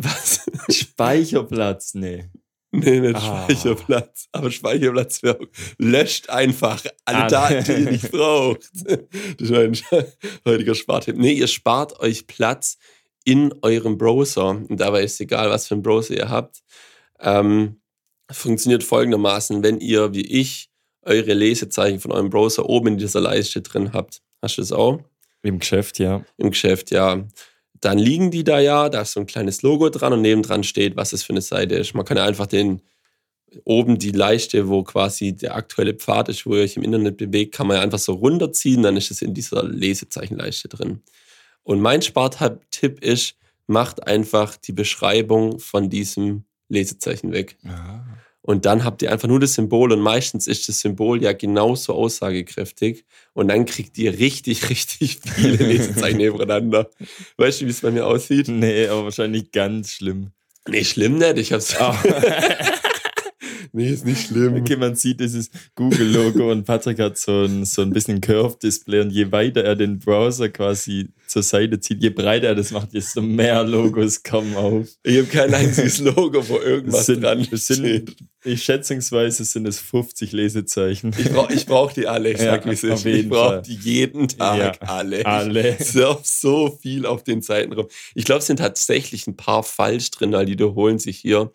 Was? Speicherplatz, nee. Nee, nicht Ah. Speicherplatz. Aber Speicherplatz löscht einfach alle Ah. Daten, die ihr nicht braucht. Das ist ein heutiger Spartipp. Nee, ihr spart euch Platz in eurem Browser. Und dabei ist egal, was für einen Browser ihr habt. Ähm, funktioniert folgendermaßen, wenn ihr, wie ich, eure Lesezeichen von eurem Browser oben in dieser Leiste drin habt. Hast du das auch? Im Geschäft, ja. Im Geschäft, ja. Dann liegen die da ja, da ist so ein kleines Logo dran und nebendran steht, was es für eine Seite ist. Man kann ja einfach den oben die Leiste, wo quasi der aktuelle Pfad ist, wo ihr euch im Internet bewegt, kann man ja einfach so runterziehen, dann ist es in dieser Lesezeichenleiste drin. Und mein Spartipp ist, macht einfach die Beschreibung von diesem Lesezeichen weg. Und dann habt ihr einfach nur das Symbol und meistens ist das Symbol ja genauso aussagekräftig und dann kriegt ihr richtig, richtig viele Lesezeichen nebeneinander. Weißt du, wie es bei mir aussieht? Nee, aber wahrscheinlich ganz schlimm. Nee, schlimm nicht. Ich hab's. nee, ist nicht schlimm. Okay, man sieht dieses Google-Logo und Patrick hat so ein, so ein bisschen Curve-Display und je weiter er den Browser quasi zur Seite zieht, je breiter er das macht, desto mehr Logos kommen auf. Ich habe kein einziges Logo, wo irgendwas sind, dran steht. ich schätzungsweise sind es 50 Lesezeichen. Ich brauche ich brauch die alle, ich Ja, sag wie es ist. Ich brauche die jeden Tag Ja, alle. alle. Ich surf so viel auf den Seiten rum. Ich glaube, es sind tatsächlich ein paar falsch drin, weil die wiederholen sich hier.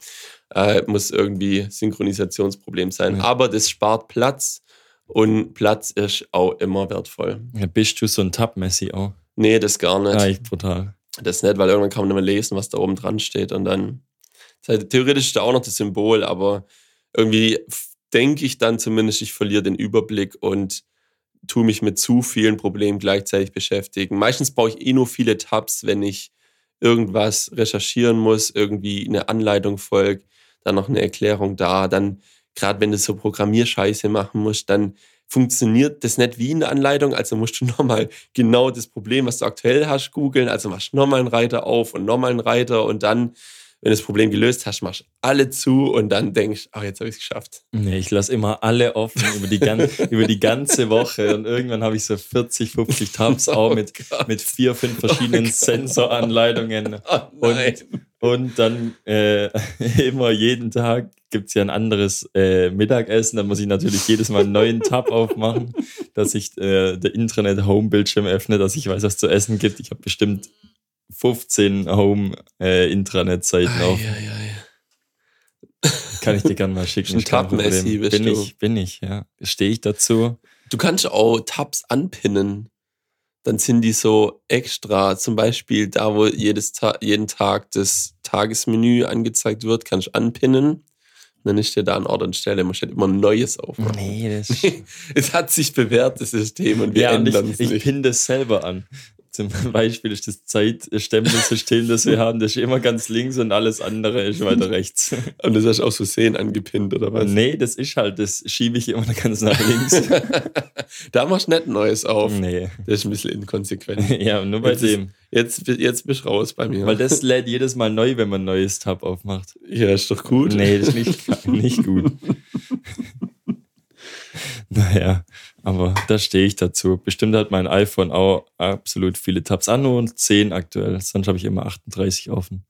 Äh, muss irgendwie Synchronisationsproblem sein. Ja. Aber das spart Platz und Platz ist auch immer wertvoll. Ja, bist du so ein Tab-Messi auch? Nee, das gar nicht. Ja, ich brutal. Das nicht, weil irgendwann kann man nicht mehr lesen, was da oben dran steht. Und dann, theoretisch ist da auch noch das Symbol, aber irgendwie denke ich dann zumindest, ich verliere den Überblick und tue mich mit zu vielen Problemen gleichzeitig beschäftigen. Meistens brauche ich eh nur viele Tabs, wenn ich irgendwas recherchieren muss, irgendwie eine Anleitung folgt, dann noch eine Erklärung da, dann gerade wenn du so Programmierscheiße machen musst, dann funktioniert das nicht wie in der Anleitung, also musst du nochmal genau das Problem, was du aktuell hast, googeln, also machst nochmal einen Reiter auf und nochmal einen Reiter und dann, wenn du das Problem gelöst hast, machst alle zu und dann denkst, ach, jetzt habe ich es geschafft. Nee, ich lasse immer alle offen über die, gan über die ganze Woche und irgendwann habe ich so 40, 50 Tabs auch mit, Gott. mit vier, fünf verschiedenen Oh. Sensoranleitungen. Oh, nein. Und dann äh, immer jeden Tag gibt es ja ein anderes äh, Mittagessen. Da muss ich natürlich jedes Mal einen neuen Tab aufmachen, dass sich äh, der Intranet-Home-Bildschirm öffnet, dass ich weiß, was zu essen gibt. Ich habe bestimmt 15 Home-Intranet-Seiten auf. Ei, ei, ei. Kann ich dir gerne mal schicken. Kein Tab-Messi Problem. bist bin du. ich, bin ich, ja. Stehe ich dazu. Du kannst auch Tabs anpinnen. Dann sind die so extra. Zum Beispiel da, wo jedes Ta jeden Tag das Tagesmenü angezeigt wird, kannst du anpinnen. Dann ist dir da an Ort und Stelle. Man stellt immer ein neues aufmachen. Nee, das Es hat sich bewährt, das System, und wir ja, ändern es ich, ich nicht. pinne das selber an. Zum Beispiel ist das Zeitstempelsystem, das wir haben, das ist immer ganz links und alles andere ist weiter rechts. Und das hast du aus Versehen angepinnt, oder was? Nee, das ist halt, das schiebe ich immer ganz nach links. da machst du nicht Neues auf. Nee. Das ist ein bisschen inkonsequent. Ja, nur bei Jetzt ist- dem. Jetzt, jetzt bist du raus bei mir. Weil das lädt jedes Mal neu, wenn man ein neues Tab aufmacht. ja, ist doch gut. Nee, das ist nicht, nicht gut. Naja, aber da stehe ich dazu. Bestimmt hat mein iPhone auch absolut viele Tabs. Ah, nur 10 aktuell. Sonst habe ich immer 38 offen.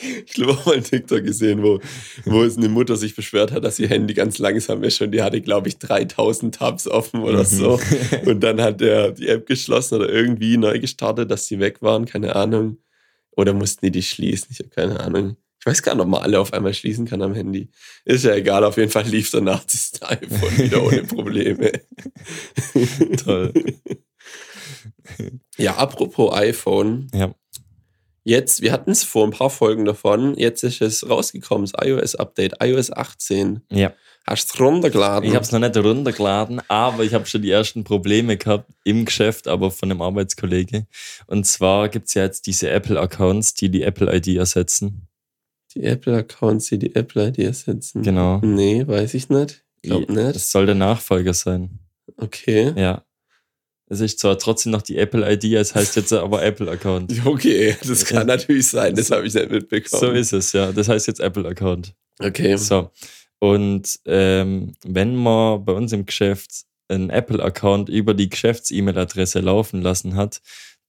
Ich glaube auch mal einen TikTok gesehen, wo, wo es eine Mutter sich beschwert hat, dass ihr Handy ganz langsam ist und die hatte, glaube ich, 3000 Tabs offen oder Mhm. so. Und dann hat er die App geschlossen oder irgendwie neu gestartet, dass die weg waren, keine Ahnung. Oder mussten die die schließen? Ich habe keine Ahnung. Ich weiß gar nicht, ob man alle auf einmal schließen kann am Handy. Ist ja egal, auf jeden Fall lief danach das iPhone wieder ohne Probleme. Toll. Ja, apropos iPhone. Ja. Jetzt, wir hatten es vor ein paar Folgen davon. Jetzt ist es rausgekommen, das iOS-Update, iOS 18. Ja. Hast du runtergeladen? Ich habe es noch nicht runtergeladen, aber ich habe schon die ersten Probleme gehabt im Geschäft, aber von einem Arbeitskollege. Und zwar gibt es ja jetzt diese Apple-Accounts, die die Apple-ID ersetzen. Die Apple-Accounts, die die Apple-ID ersetzen. Genau. Nee, weiß ich nicht. Glaub nicht. Das soll der Nachfolger sein. Okay. Ja. Es ist zwar trotzdem noch die Apple-ID, es heißt jetzt aber Apple-Account. Okay, das kann natürlich sein, das habe ich nicht mitbekommen. So ist es, ja. Das heißt jetzt Apple-Account. Okay. So. Und ähm, wenn man bei uns im Geschäft einen Apple-Account über die Geschäfts-E-Mail-Adresse laufen lassen hat,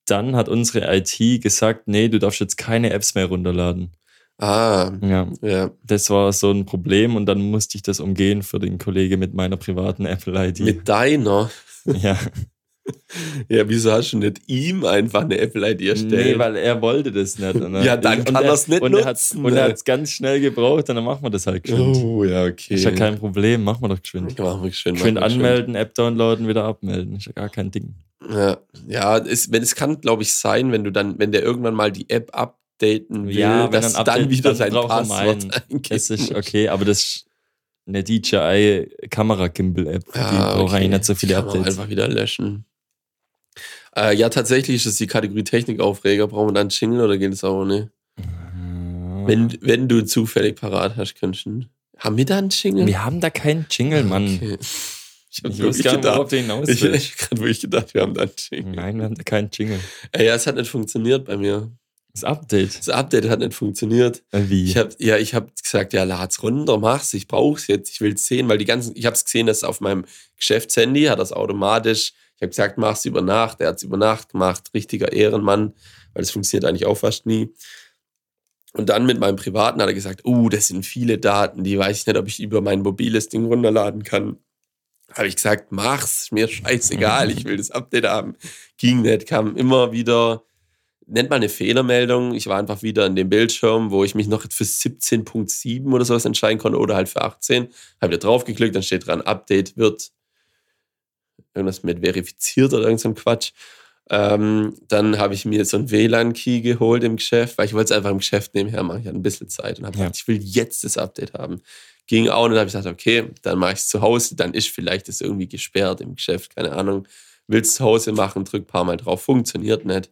dann hat unsere IT gesagt, nee, du darfst jetzt keine Apps mehr runterladen. Ah, Ja, ja. das war so ein Problem und dann musste ich das umgehen für den Kollege mit meiner privaten Apple-ID. Mit deiner. Ja, Ja, wieso hast du nicht ihm einfach eine Apple-ID erstellt? nee, weil er wollte das nicht. Er- Ja, dann kann er- er's nicht und er hat- nutzen, Und er ne? hat es ganz schnell gebraucht und dann machen wir das halt geschwind. Oh, ja, okay. Ist ja kein Problem, machen wir doch geschwind. Machen wir schön. Geschwind wir anmelden, App downloaden, wieder abmelden. Ist ja gar kein Ding. Ja, ja es, wenn, es kann, glaube ich, sein, wenn du dann, wenn der irgendwann mal die App updaten will, Ja, wenn dass dann dann wieder dann sein Passwort Das ist okay, aber das ist eine DJI-Kamera-Gimbal-App. die braucht eigentlich nicht so viele Kann Updates. einfach wieder löschen. Äh, ja, tatsächlich ist es die Kategorie Technikaufreger. Brauchen wir dann einen Jingle oder geht es auch ohne? Wenn, wenn du zufällig parat hast, könntest du. Haben wir da einen Jingle? Wir haben da keinen Jingle, Mann. Okay. Ich habe Ich wirklich wusste gar nicht, worauf gedacht. du hinaus Ich habe gerade wirklich gedacht, wir haben da einen Jingle. Nein, wir haben da keinen Jingle. Ey, ja, es hat nicht funktioniert bei mir. Das Update. Das Update hat nicht funktioniert. Äh, Wie? Ich habe ja, ich habe gesagt, ja, lad's runter, mach's, ich brauch's jetzt, ich will's sehen, weil die ganzen, ich habe es gesehen, dass auf meinem Geschäftshandy hat das automatisch. Ich habe gesagt, mach's über Nacht, er hat's über Nacht gemacht, richtiger Ehrenmann, weil das funktioniert eigentlich auch fast nie. Und dann mit meinem privaten hat er gesagt, uh, das sind viele Daten, die weiß ich nicht, ob ich über mein mobiles Ding runterladen kann. Habe ich gesagt, mach's, mir scheißegal, ich will das Update haben. Ging nicht, kam immer wieder, nennt mal eine Fehlermeldung. Ich war einfach wieder in dem Bildschirm, wo ich mich noch für 17.7 oder sowas entscheiden konnte oder halt für 18. Habe wieder draufgeklickt, dann steht dran, Update wird irgendwas mit verifiziert oder irgend so ein Quatsch. Ähm, dann habe ich mir so einen WLAN-Key geholt im Geschäft, weil ich wollte es einfach im Geschäft nebenher machen. Ich hatte ein bisschen Zeit und habe Ja. gesagt, ich will jetzt das Update haben. Ging auch und dann habe ich gesagt, okay, dann mache ich es zu Hause, dann ist vielleicht das irgendwie gesperrt im Geschäft, keine Ahnung. Willst zu Hause machen, drück ein paar Mal drauf, funktioniert nicht.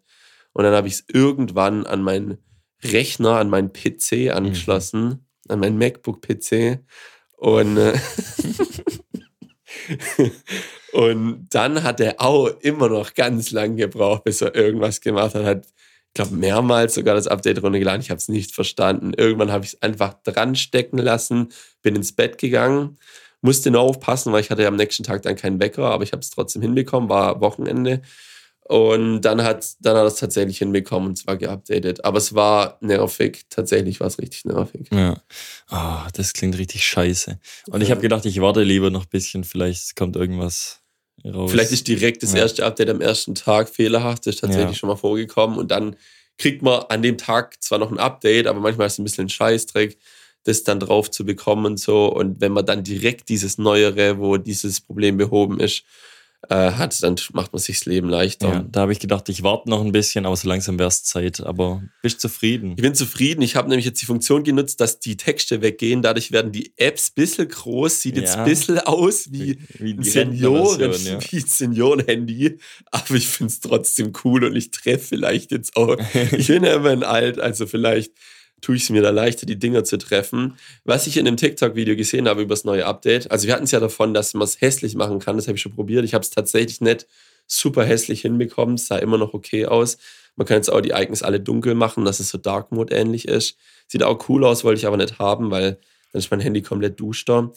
Und dann habe ich es irgendwann an meinen Rechner, an meinen PC angeschlossen, an meinen MacBook-PC. Und, äh, und dann hat er auch immer noch ganz lang gebraucht, bis er irgendwas gemacht hat. Hat, ich glaube, mehrmals sogar das Update runtergeladen. Ich habe es nicht verstanden. Irgendwann habe ich es einfach dran stecken lassen, bin ins Bett gegangen, musste nur aufpassen, weil ich hatte ja am nächsten Tag dann keinen Wecker, aber ich habe es trotzdem hinbekommen, war Wochenende. Und dann hat, dann hat er es tatsächlich hinbekommen und zwar geupdatet. Aber es war nervig. Tatsächlich war es richtig nervig. Ja. Ah, das klingt richtig scheiße. Und ich habe gedacht, ich warte lieber noch ein bisschen, vielleicht kommt irgendwas raus. Vielleicht ist direkt das Ja. erste Update am ersten Tag fehlerhaft. Das ist tatsächlich Ja. schon mal vorgekommen. Und dann kriegt man an dem Tag zwar noch ein Update, aber manchmal ist es ein bisschen ein Scheißdreck, das dann drauf zu bekommen und so. Und wenn man dann direkt dieses Neuere, wo dieses Problem behoben ist, äh, hat, dann macht man sich das Leben leichter. Ja, da habe ich gedacht, ich warte noch ein bisschen, aber so langsam wäre es Zeit. Aber bist zufrieden? Ich bin zufrieden. Ich habe nämlich jetzt die Funktion genutzt, dass die Texte weggehen. Dadurch werden die Apps ein bisschen groß. Sieht jetzt Ja. ein bisschen aus wie, Wie ein die Senioren, Rentnerversion, wie ein Senioren-Handy. Aber ich finde es trotzdem cool und ich treffe vielleicht jetzt auch. ich bin ja immerhin alt, also vielleicht tue ich es mir da leichter, die Dinger zu treffen. Was ich in dem TikTok-Video gesehen habe über das neue Update, also wir hatten es ja davon, dass man es hässlich machen kann, das habe ich schon probiert. Ich habe es tatsächlich nicht super hässlich hinbekommen, es sah immer noch okay aus. Man kann jetzt auch die Icons alle dunkel machen, dass es so Dark Mode ähnlich ist. Sieht auch cool aus, wollte ich aber nicht haben, weil dann ist mein Handy komplett duster.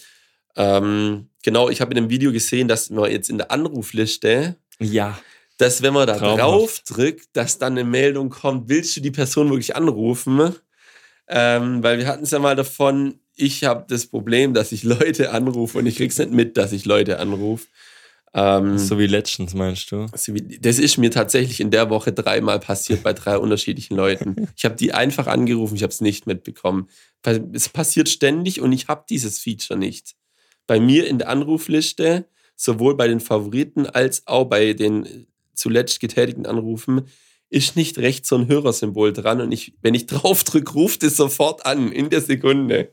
Ähm, genau, ich habe in dem Video gesehen, dass man jetzt in der Anrufliste Ja. dass wenn man da Traumhaft. drauf drückt, dass dann eine Meldung kommt, willst du die Person wirklich anrufen? Ähm, weil wir hatten es ja mal davon, ich habe das Problem, dass ich Leute anrufe und ich krieg's nicht mit, dass ich Leute anrufe. Ähm, So wie Legends, meinst du? das ist mir tatsächlich in der Woche dreimal passiert bei drei unterschiedlichen Leuten. Ich habe die einfach angerufen, ich habe es nicht mitbekommen. Es passiert ständig und ich habe dieses Feature nicht. Bei mir in der Anrufliste, sowohl bei den Favoriten als auch bei den zuletzt getätigten Anrufen, ist nicht rechts so ein Hörersymbol dran und ich, wenn ich drauf drücke, ruft es sofort an, in der Sekunde.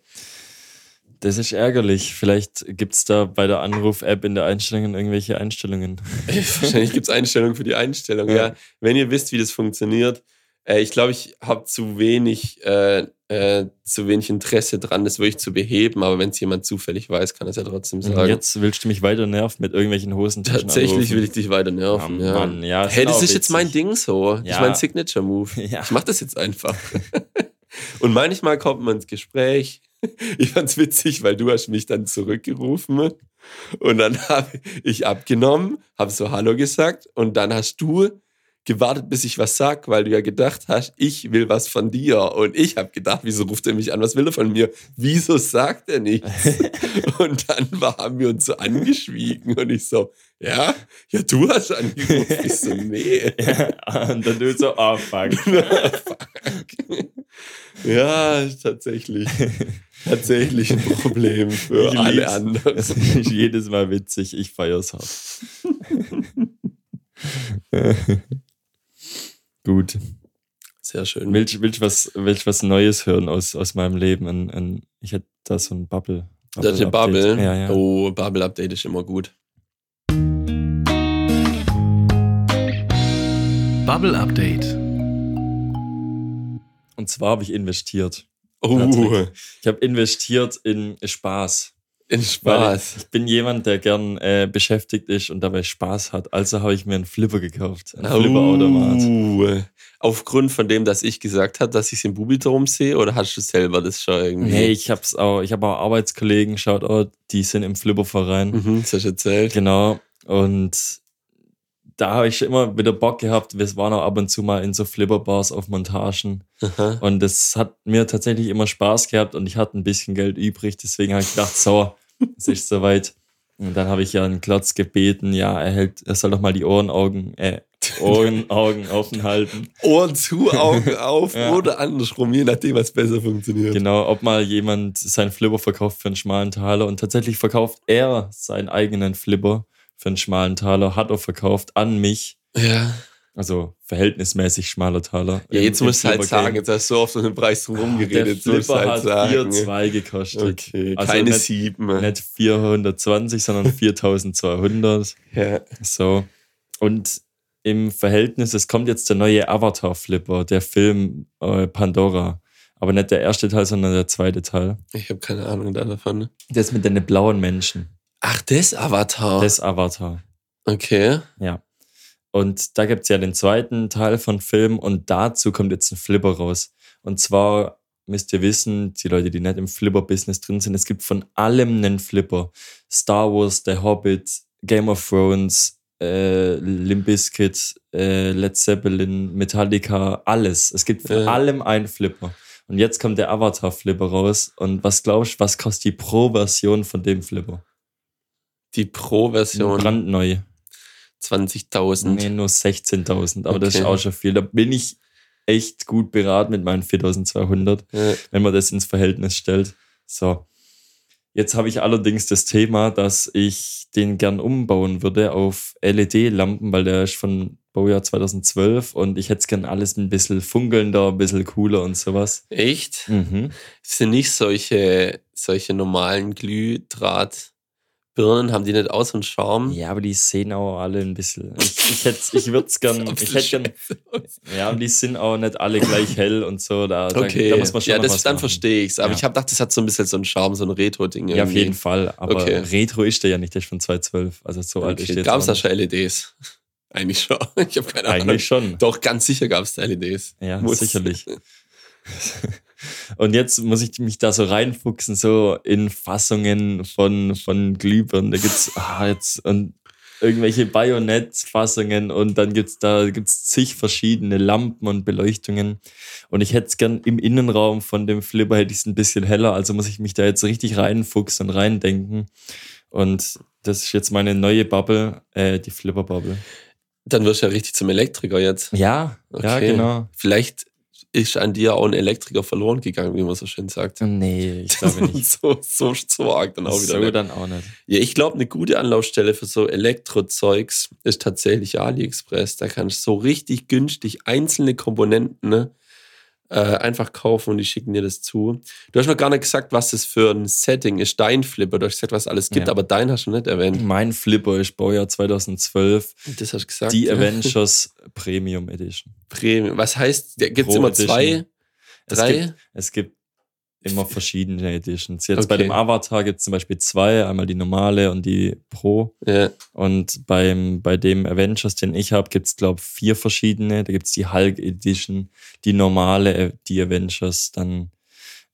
Das ist ärgerlich. Vielleicht gibt es da bei der Anruf-App in der Einstellungen irgendwelche Einstellungen. Wahrscheinlich gibt es Einstellungen für die Einstellung. Ja. Ja. Wenn ihr wisst, wie das funktioniert. Äh, ich glaube, ich habe zu wenig, äh, äh, zu wenig Interesse dran, das wirklich zu beheben. Aber wenn es jemand zufällig weiß, kann er es ja trotzdem Und sagen. jetzt willst du mich weiter nerven mit irgendwelchen Hosentaschen Tatsächlich will anrufen. ich dich weiter nerven. Ah, ja. Mann, ja, hey, das ist jetzt mein witzig. Ding so. Das ist Ja. mein Signature-Move. Ja. Ich mache das jetzt einfach. Und manchmal kommt man ins Gespräch. Ich fand's witzig, weil du hast mich dann zurückgerufen und dann habe ich abgenommen, habe so Hallo gesagt und dann hast du gewartet, bis ich was sag, weil du ja gedacht hast, ich will was von dir und ich habe gedacht, wieso ruft er mich an, was will er von mir? Wieso sagt er nichts? und dann haben wir uns so angeschwiegen und ich so, ja, ja, du hast angerufen. Ich so, nee. Ja, und dann du so, oh fuck. Fuck. Ja, ist tatsächlich, tatsächlich ein Problem für Ich alle anderen. Es ist jedes Mal witzig. Ich feier's hart. Gut. Sehr schön. Willst, willst, was, willst was Neues hören aus, aus meinem Leben? Ein, ein, ich hätte da so ein Bubble. Das ist. Bubble. Ja, ja. Oh, Bubble Update ist immer gut. Bubble Update. Und zwar habe ich investiert. Oh. Ich habe investiert in Spaß. In Spaß. Ich, ich bin jemand, der gern äh, beschäftigt ist und dabei Spaß hat. Also habe ich mir einen Flipper gekauft. Einen Flipperautomat. Oh. Aufgrund von dem, dass ich gesagt habe, dass ich es im Bubidrom sehe, oder hast du selber das schon irgendwie? Nee, ich hab's auch, ich habe auch Arbeitskollegen, Shoutout, die sind im Flipperverein. Mhm, das hast du erzählt. Genau. Und da habe ich schon immer wieder Bock gehabt. Wir waren auch ab und zu mal in so Flipperbars auf Montagen. Aha. Und das hat mir tatsächlich immer Spaß gehabt und ich hatte ein bisschen Geld übrig. Deswegen habe ich gedacht, so, es ist soweit. Und dann habe ich ja einen Klotz gebeten, ja, er hält, er soll doch mal die Ohren, Augen, äh, Ohren, Augen offen halten. Ohren zu, Augen auf Ja. oder andersrum, je nachdem, was besser funktioniert. Genau, ob mal jemand seinen Flipper verkauft für einen schmalen Taler. Und tatsächlich verkauft er seinen eigenen Flipper für einen schmalen Taler, hat er verkauft an mich. Ja. Also verhältnismäßig schmaler Taler. Ja, Im- jetzt musst du halt sagen, jetzt hast du so oft um den Preis drum Der rumgeredet. jetzt musst du Flipper halt hat sagen. 4,2 gekostet. Okay, Also keine nicht- sieben. Nicht 420, sondern 4200. Ja. So. Und im Verhältnis, es kommt jetzt der neue Avatar-Flipper, der Film äh, Pandora. Aber nicht der erste Teil, sondern der zweite Teil. Ich habe keine Ahnung da davon. Das mit den blauen Menschen. Ach, das Avatar. Das Avatar. okay. Ja. Und da gibt es ja den zweiten Teil von Film und dazu kommt jetzt ein Flipper raus. Und zwar müsst ihr wissen, die Leute, die nicht im Flipper-Business drin sind, es gibt von allem einen Flipper. Star Wars, The Hobbit, Game of Thrones, äh, Limp Bizkit, äh, Led Zeppelin, Metallica, alles. Es gibt von Ja. allem einen Flipper. Und jetzt kommt der Avatar-Flipper raus. Und was glaubst du, was kostet die Pro-Version von dem Flipper? Die Pro-Version Brandneu. 20.000. Nee, nur 16.000, aber das ist Okay. auch schon viel. Da bin ich echt gut beraten mit meinen 4.200, Ja. wenn man das ins Verhältnis stellt. So. Jetzt habe ich allerdings das Thema, dass ich den gern umbauen würde auf LED-Lampen, weil der ist von Baujahr 2012 und ich hätte es gern alles ein bisschen funkelnder, ein bisschen cooler und sowas. Echt? Mhm. Das sind nicht solche, solche normalen Glühdrahtbirnen, haben die nicht auch so einen Charme? Ja, aber die sehen auch alle ein bisschen. Ich, ich, ich würde es gern. Ich hätte gern. Ja, und die sind auch nicht alle gleich hell und so. Da, da- Okay, da muss man schon ja, das, dann verstehe ich's. Aber Ja. ich habe gedacht, das hat so ein bisschen so einen Charme, so ein Retro-Ding. Ja, auf jeden Fall. Aber Okay. Retro ist der ja nicht, der ist von 2012. Also so alt ist Okay. der Gab es da schon LEDs? Eigentlich schon. Ich habe keine. Ahnung. Eigentlich schon. Doch, ganz sicher gab es da LEDs. Ja, Muss. sicherlich. Und jetzt muss ich mich da so reinfuchsen, so in Fassungen von, von Glühbirnen. Da gibt's ah, jetzt und irgendwelche Bajonett-Fassungen und dann gibt's da gibt's zig verschiedene Lampen und Beleuchtungen. Und ich hätte es gern im Innenraum von dem Flipper hätte ich ein bisschen heller, also muss ich mich da jetzt richtig reinfuchsen und reindenken. Und das ist jetzt meine neue Bubble, äh, die Flipper-Bubble. Dann wirst du ja richtig zum Elektriker jetzt. Ja, ja, Okay. genau. Vielleicht ist an dir auch ein Elektriker verloren gegangen, wie man so schön sagt. Nee, ich glaube nicht. so, so, so arg dann auch wieder. so ne? dann auch nicht. Ja, ich glaube, eine gute Anlaufstelle für so Elektrozeugs ist tatsächlich AliExpress. Da kannst du so richtig günstig einzelne Komponenten ne, äh, einfach kaufen und die schicken dir das zu. Du hast noch gar nicht gesagt, was das für ein Setting ist. Dein Flipper, du hast gesagt, was es alles gibt, Ja. aber dein hast du nicht erwähnt. Mein Flipper ist Baujahr 2012. Das hast du gesagt. Die ja. Avengers Premium Edition. Premium. Was heißt, gibt es immer Edition. zwei, Es drei? gibt, es gibt immer verschiedene Editions. Jetzt bei Okay. dem Avatar gibt es zum Beispiel zwei, einmal die normale und die Pro. Ja. Und beim, bei dem Avengers, den ich habe, gibt es, glaube ich, vier verschiedene. Da gibt es die Hulk Edition, die normale, äh, die Avengers, dann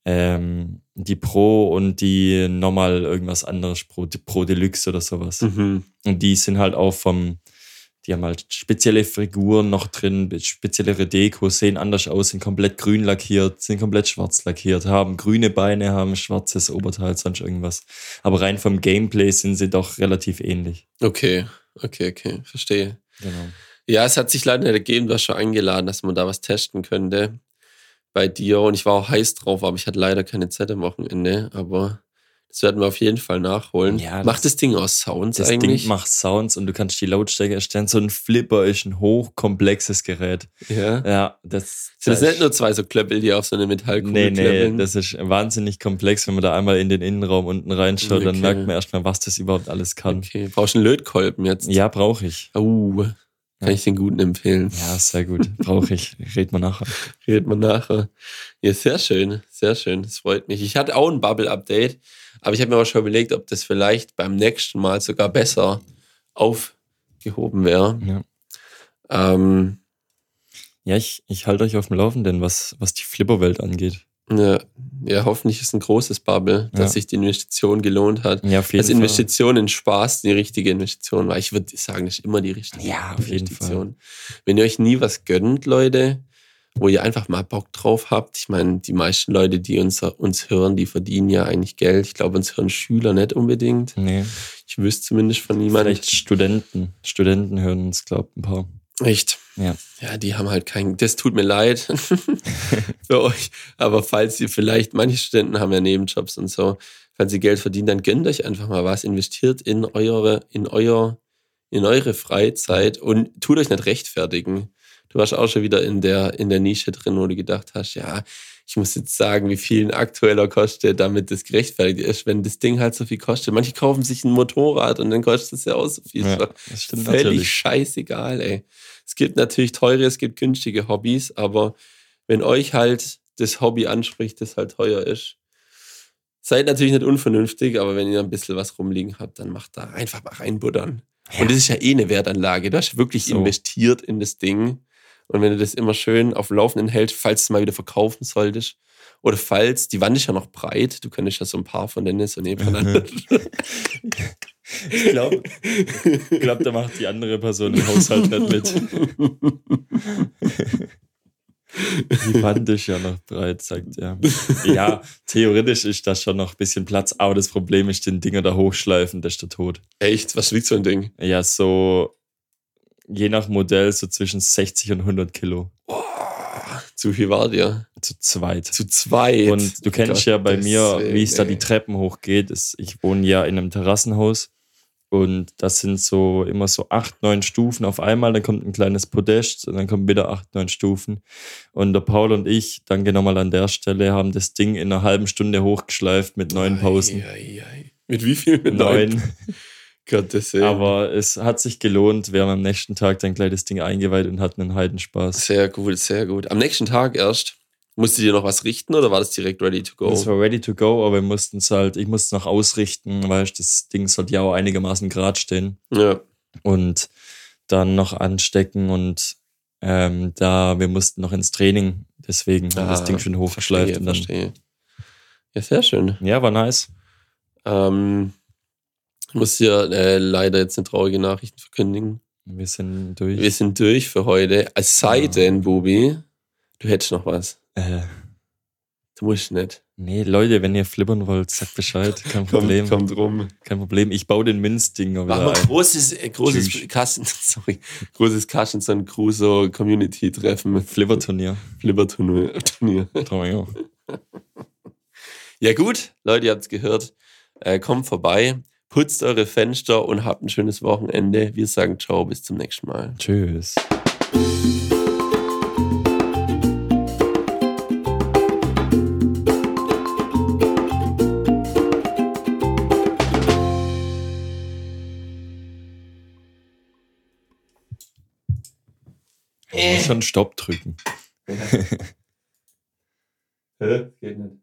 ähm, die Pro und die normal irgendwas anderes, Pro, Pro Deluxe oder sowas. Mhm. Und die sind halt auch vom, die haben halt spezielle Figuren noch drin, speziellere Deko, sehen anders aus, sind komplett grün lackiert, sind komplett schwarz lackiert, haben grüne Beine, haben schwarzes Oberteil, sonst irgendwas. Aber rein vom Gameplay sind sie doch relativ ähnlich. Okay, okay, okay, verstehe. Genau. Ja, es hat sich leider ergeben, du hast schon eingeladen, dass man da was testen könnte bei dir. Und ich war auch heiß drauf, aber ich hatte leider keine Zeit am Wochenende. Aber das werden wir auf jeden Fall nachholen. Ja, das- Macht das Ding aus Sounds Das eigentlich? Ding macht Sounds und du kannst die Lautstärke erstellen. So ein Flipper ist ein hochkomplexes Gerät. ja. Ja, das, Sind das nicht nur zwei so Klöppel, die auf so eine Metallkugel Nee, nee, klöppeln? das ist wahnsinnig komplex, wenn man da einmal in den Innenraum unten reinschaut, dann Okay. merkt man erstmal, was das überhaupt alles kann. Okay, brauchst du einen Lötkolben jetzt? Ja, brauche ich. Uh, kann ich den guten empfehlen. Ja, sehr gut. Brauche ich. Red mal nachher. Redet man nachher. Ja, sehr schön, sehr schön. Das freut mich. Ich hatte auch ein Bubble-Update, aber ich habe mir auch schon überlegt, ob das vielleicht beim nächsten Mal sogar besser aufgehoben wäre. Ja, Ähm, ja ich, ich halte euch auf dem Laufenden, was, was die Flipperwelt angeht. ja, ja, hoffentlich ist ein großes Bubble, dass Ja. sich die Investition gelohnt hat. Ja, auf jeden Fall. Investition in Spaß die richtige Investition war. Ich würde sagen, das ist immer die richtige Ja, auf jeden Investition. Wenn ihr euch nie was gönnt, Leute, wo ihr einfach mal Bock drauf habt. Ich meine, die meisten Leute, die uns, uns hören, die verdienen ja eigentlich Geld. Ich glaube, uns hören Schüler nicht unbedingt. Nee, Ich wüsste zumindest von niemandem. vielleicht Studenten. Studenten hören uns, glaube ich, ein paar. Echt. Ja. Ja, die haben halt kein, das tut mir leid für euch. Aber falls ihr vielleicht, manche Studenten haben ja Nebenjobs und so, falls ihr Geld verdient, dann gönnt euch einfach mal was, investiert in eure, in euer, in eure Freizeit und tut euch nicht rechtfertigen. Du warst auch schon wieder in der, in der Nische drin, wo du gedacht hast, ja, ich muss jetzt sagen, wie viel ein aktueller kostet, damit das gerechtfertigt ist, wenn das Ding halt so viel kostet. Manche kaufen sich ein Motorrad und dann kostet es ja auch so viel. Ja, das stimmt völlig natürlich. scheißegal, ey. Es gibt natürlich teure, es gibt günstige Hobbys, aber wenn euch halt das Hobby anspricht, das halt teuer ist, seid natürlich nicht unvernünftig, aber wenn ihr ein bisschen was rumliegen habt, dann macht da einfach mal reinbuddern. Und das ist ja eh eine Wertanlage. Du hast wirklich So. investiert in das Ding. Und wenn du das immer schön auf dem Laufenden hältst, falls du es mal wieder verkaufen solltest, oder falls, die Wand ist ja noch breit, du könntest ja so ein paar von denen so nebeneinander. Ich glaube, ich glaub, da macht die andere Person im Haushalt nicht mit. Die Wand ist ja noch breit, sagt er. Ja, theoretisch ist da schon noch ein bisschen Platz, aber das Problem ist, den Dinger da hochschleifen, das ist der Tod. Echt, was wiegt so ein Ding? Ja, so je nach Modell so zwischen 60 und 100 Kilo. Oh, Zu viel war dir? Zu zweit. Zu zweit. Und du kennst ja bei mir, Willen, wie es da die Treppen hochgeht. Ich wohne ja in einem Terrassenhaus und das sind so immer so acht, neun Stufen auf einmal. Dann kommt ein kleines Podest und dann kommen wieder acht, neun Stufen. Und der Paul und ich, danke nochmal an der Stelle, haben das Ding in einer halben Stunde hochgeschleift mit neun Pausen. Ei, ei, ei. Mit wie viel? Mit neun. Neun. Gottes Willen. Aber es hat sich gelohnt. Wir haben am nächsten Tag dann gleich das Ding eingeweiht und hatten einen Heidenspaß. Sehr gut, sehr gut. Am nächsten Tag erst. Musstet ihr noch was richten oder war das direkt ready to go? Es war ready to go, aber wir mussten es halt, ich musste es noch ausrichten, weil das Ding sollte ja auch einigermaßen gerade stehen. ja. und dann noch anstecken und ähm, da wir mussten noch ins Training, deswegen haben wir das Ah, Ding schon hochgeschleift Verstehe, und dann, verstehe. Ja, sehr schön. ja, war nice. Ähm, ich muss dir äh, leider jetzt eine traurige Nachricht verkündigen. Wir sind durch. Wir sind durch für heute. Es sei Ah. denn, Bubi, du hättest noch was. äh, Du musst nicht. nee, Leute, wenn ihr flippern wollt, sagt Bescheid, kein Problem, Kommt, kommt rum. kein Problem. Ich baue den Minzdinger Machen wieder wir ein. großes, äh, großes Tschüss. Kassen, sorry, großes Carstenson Crusoe Community Treffen mit Flipperturnier. Flipper-Turnier. Turnier. Turnier. Ja gut, Leute, ihr habt's gehört. Äh, kommt vorbei, putzt eure Fenster und habt ein schönes Wochenende. Wir sagen ciao, bis zum nächsten Mal. Tschüss. Ich muss schon Stopp drücken. Hä? Geht nicht.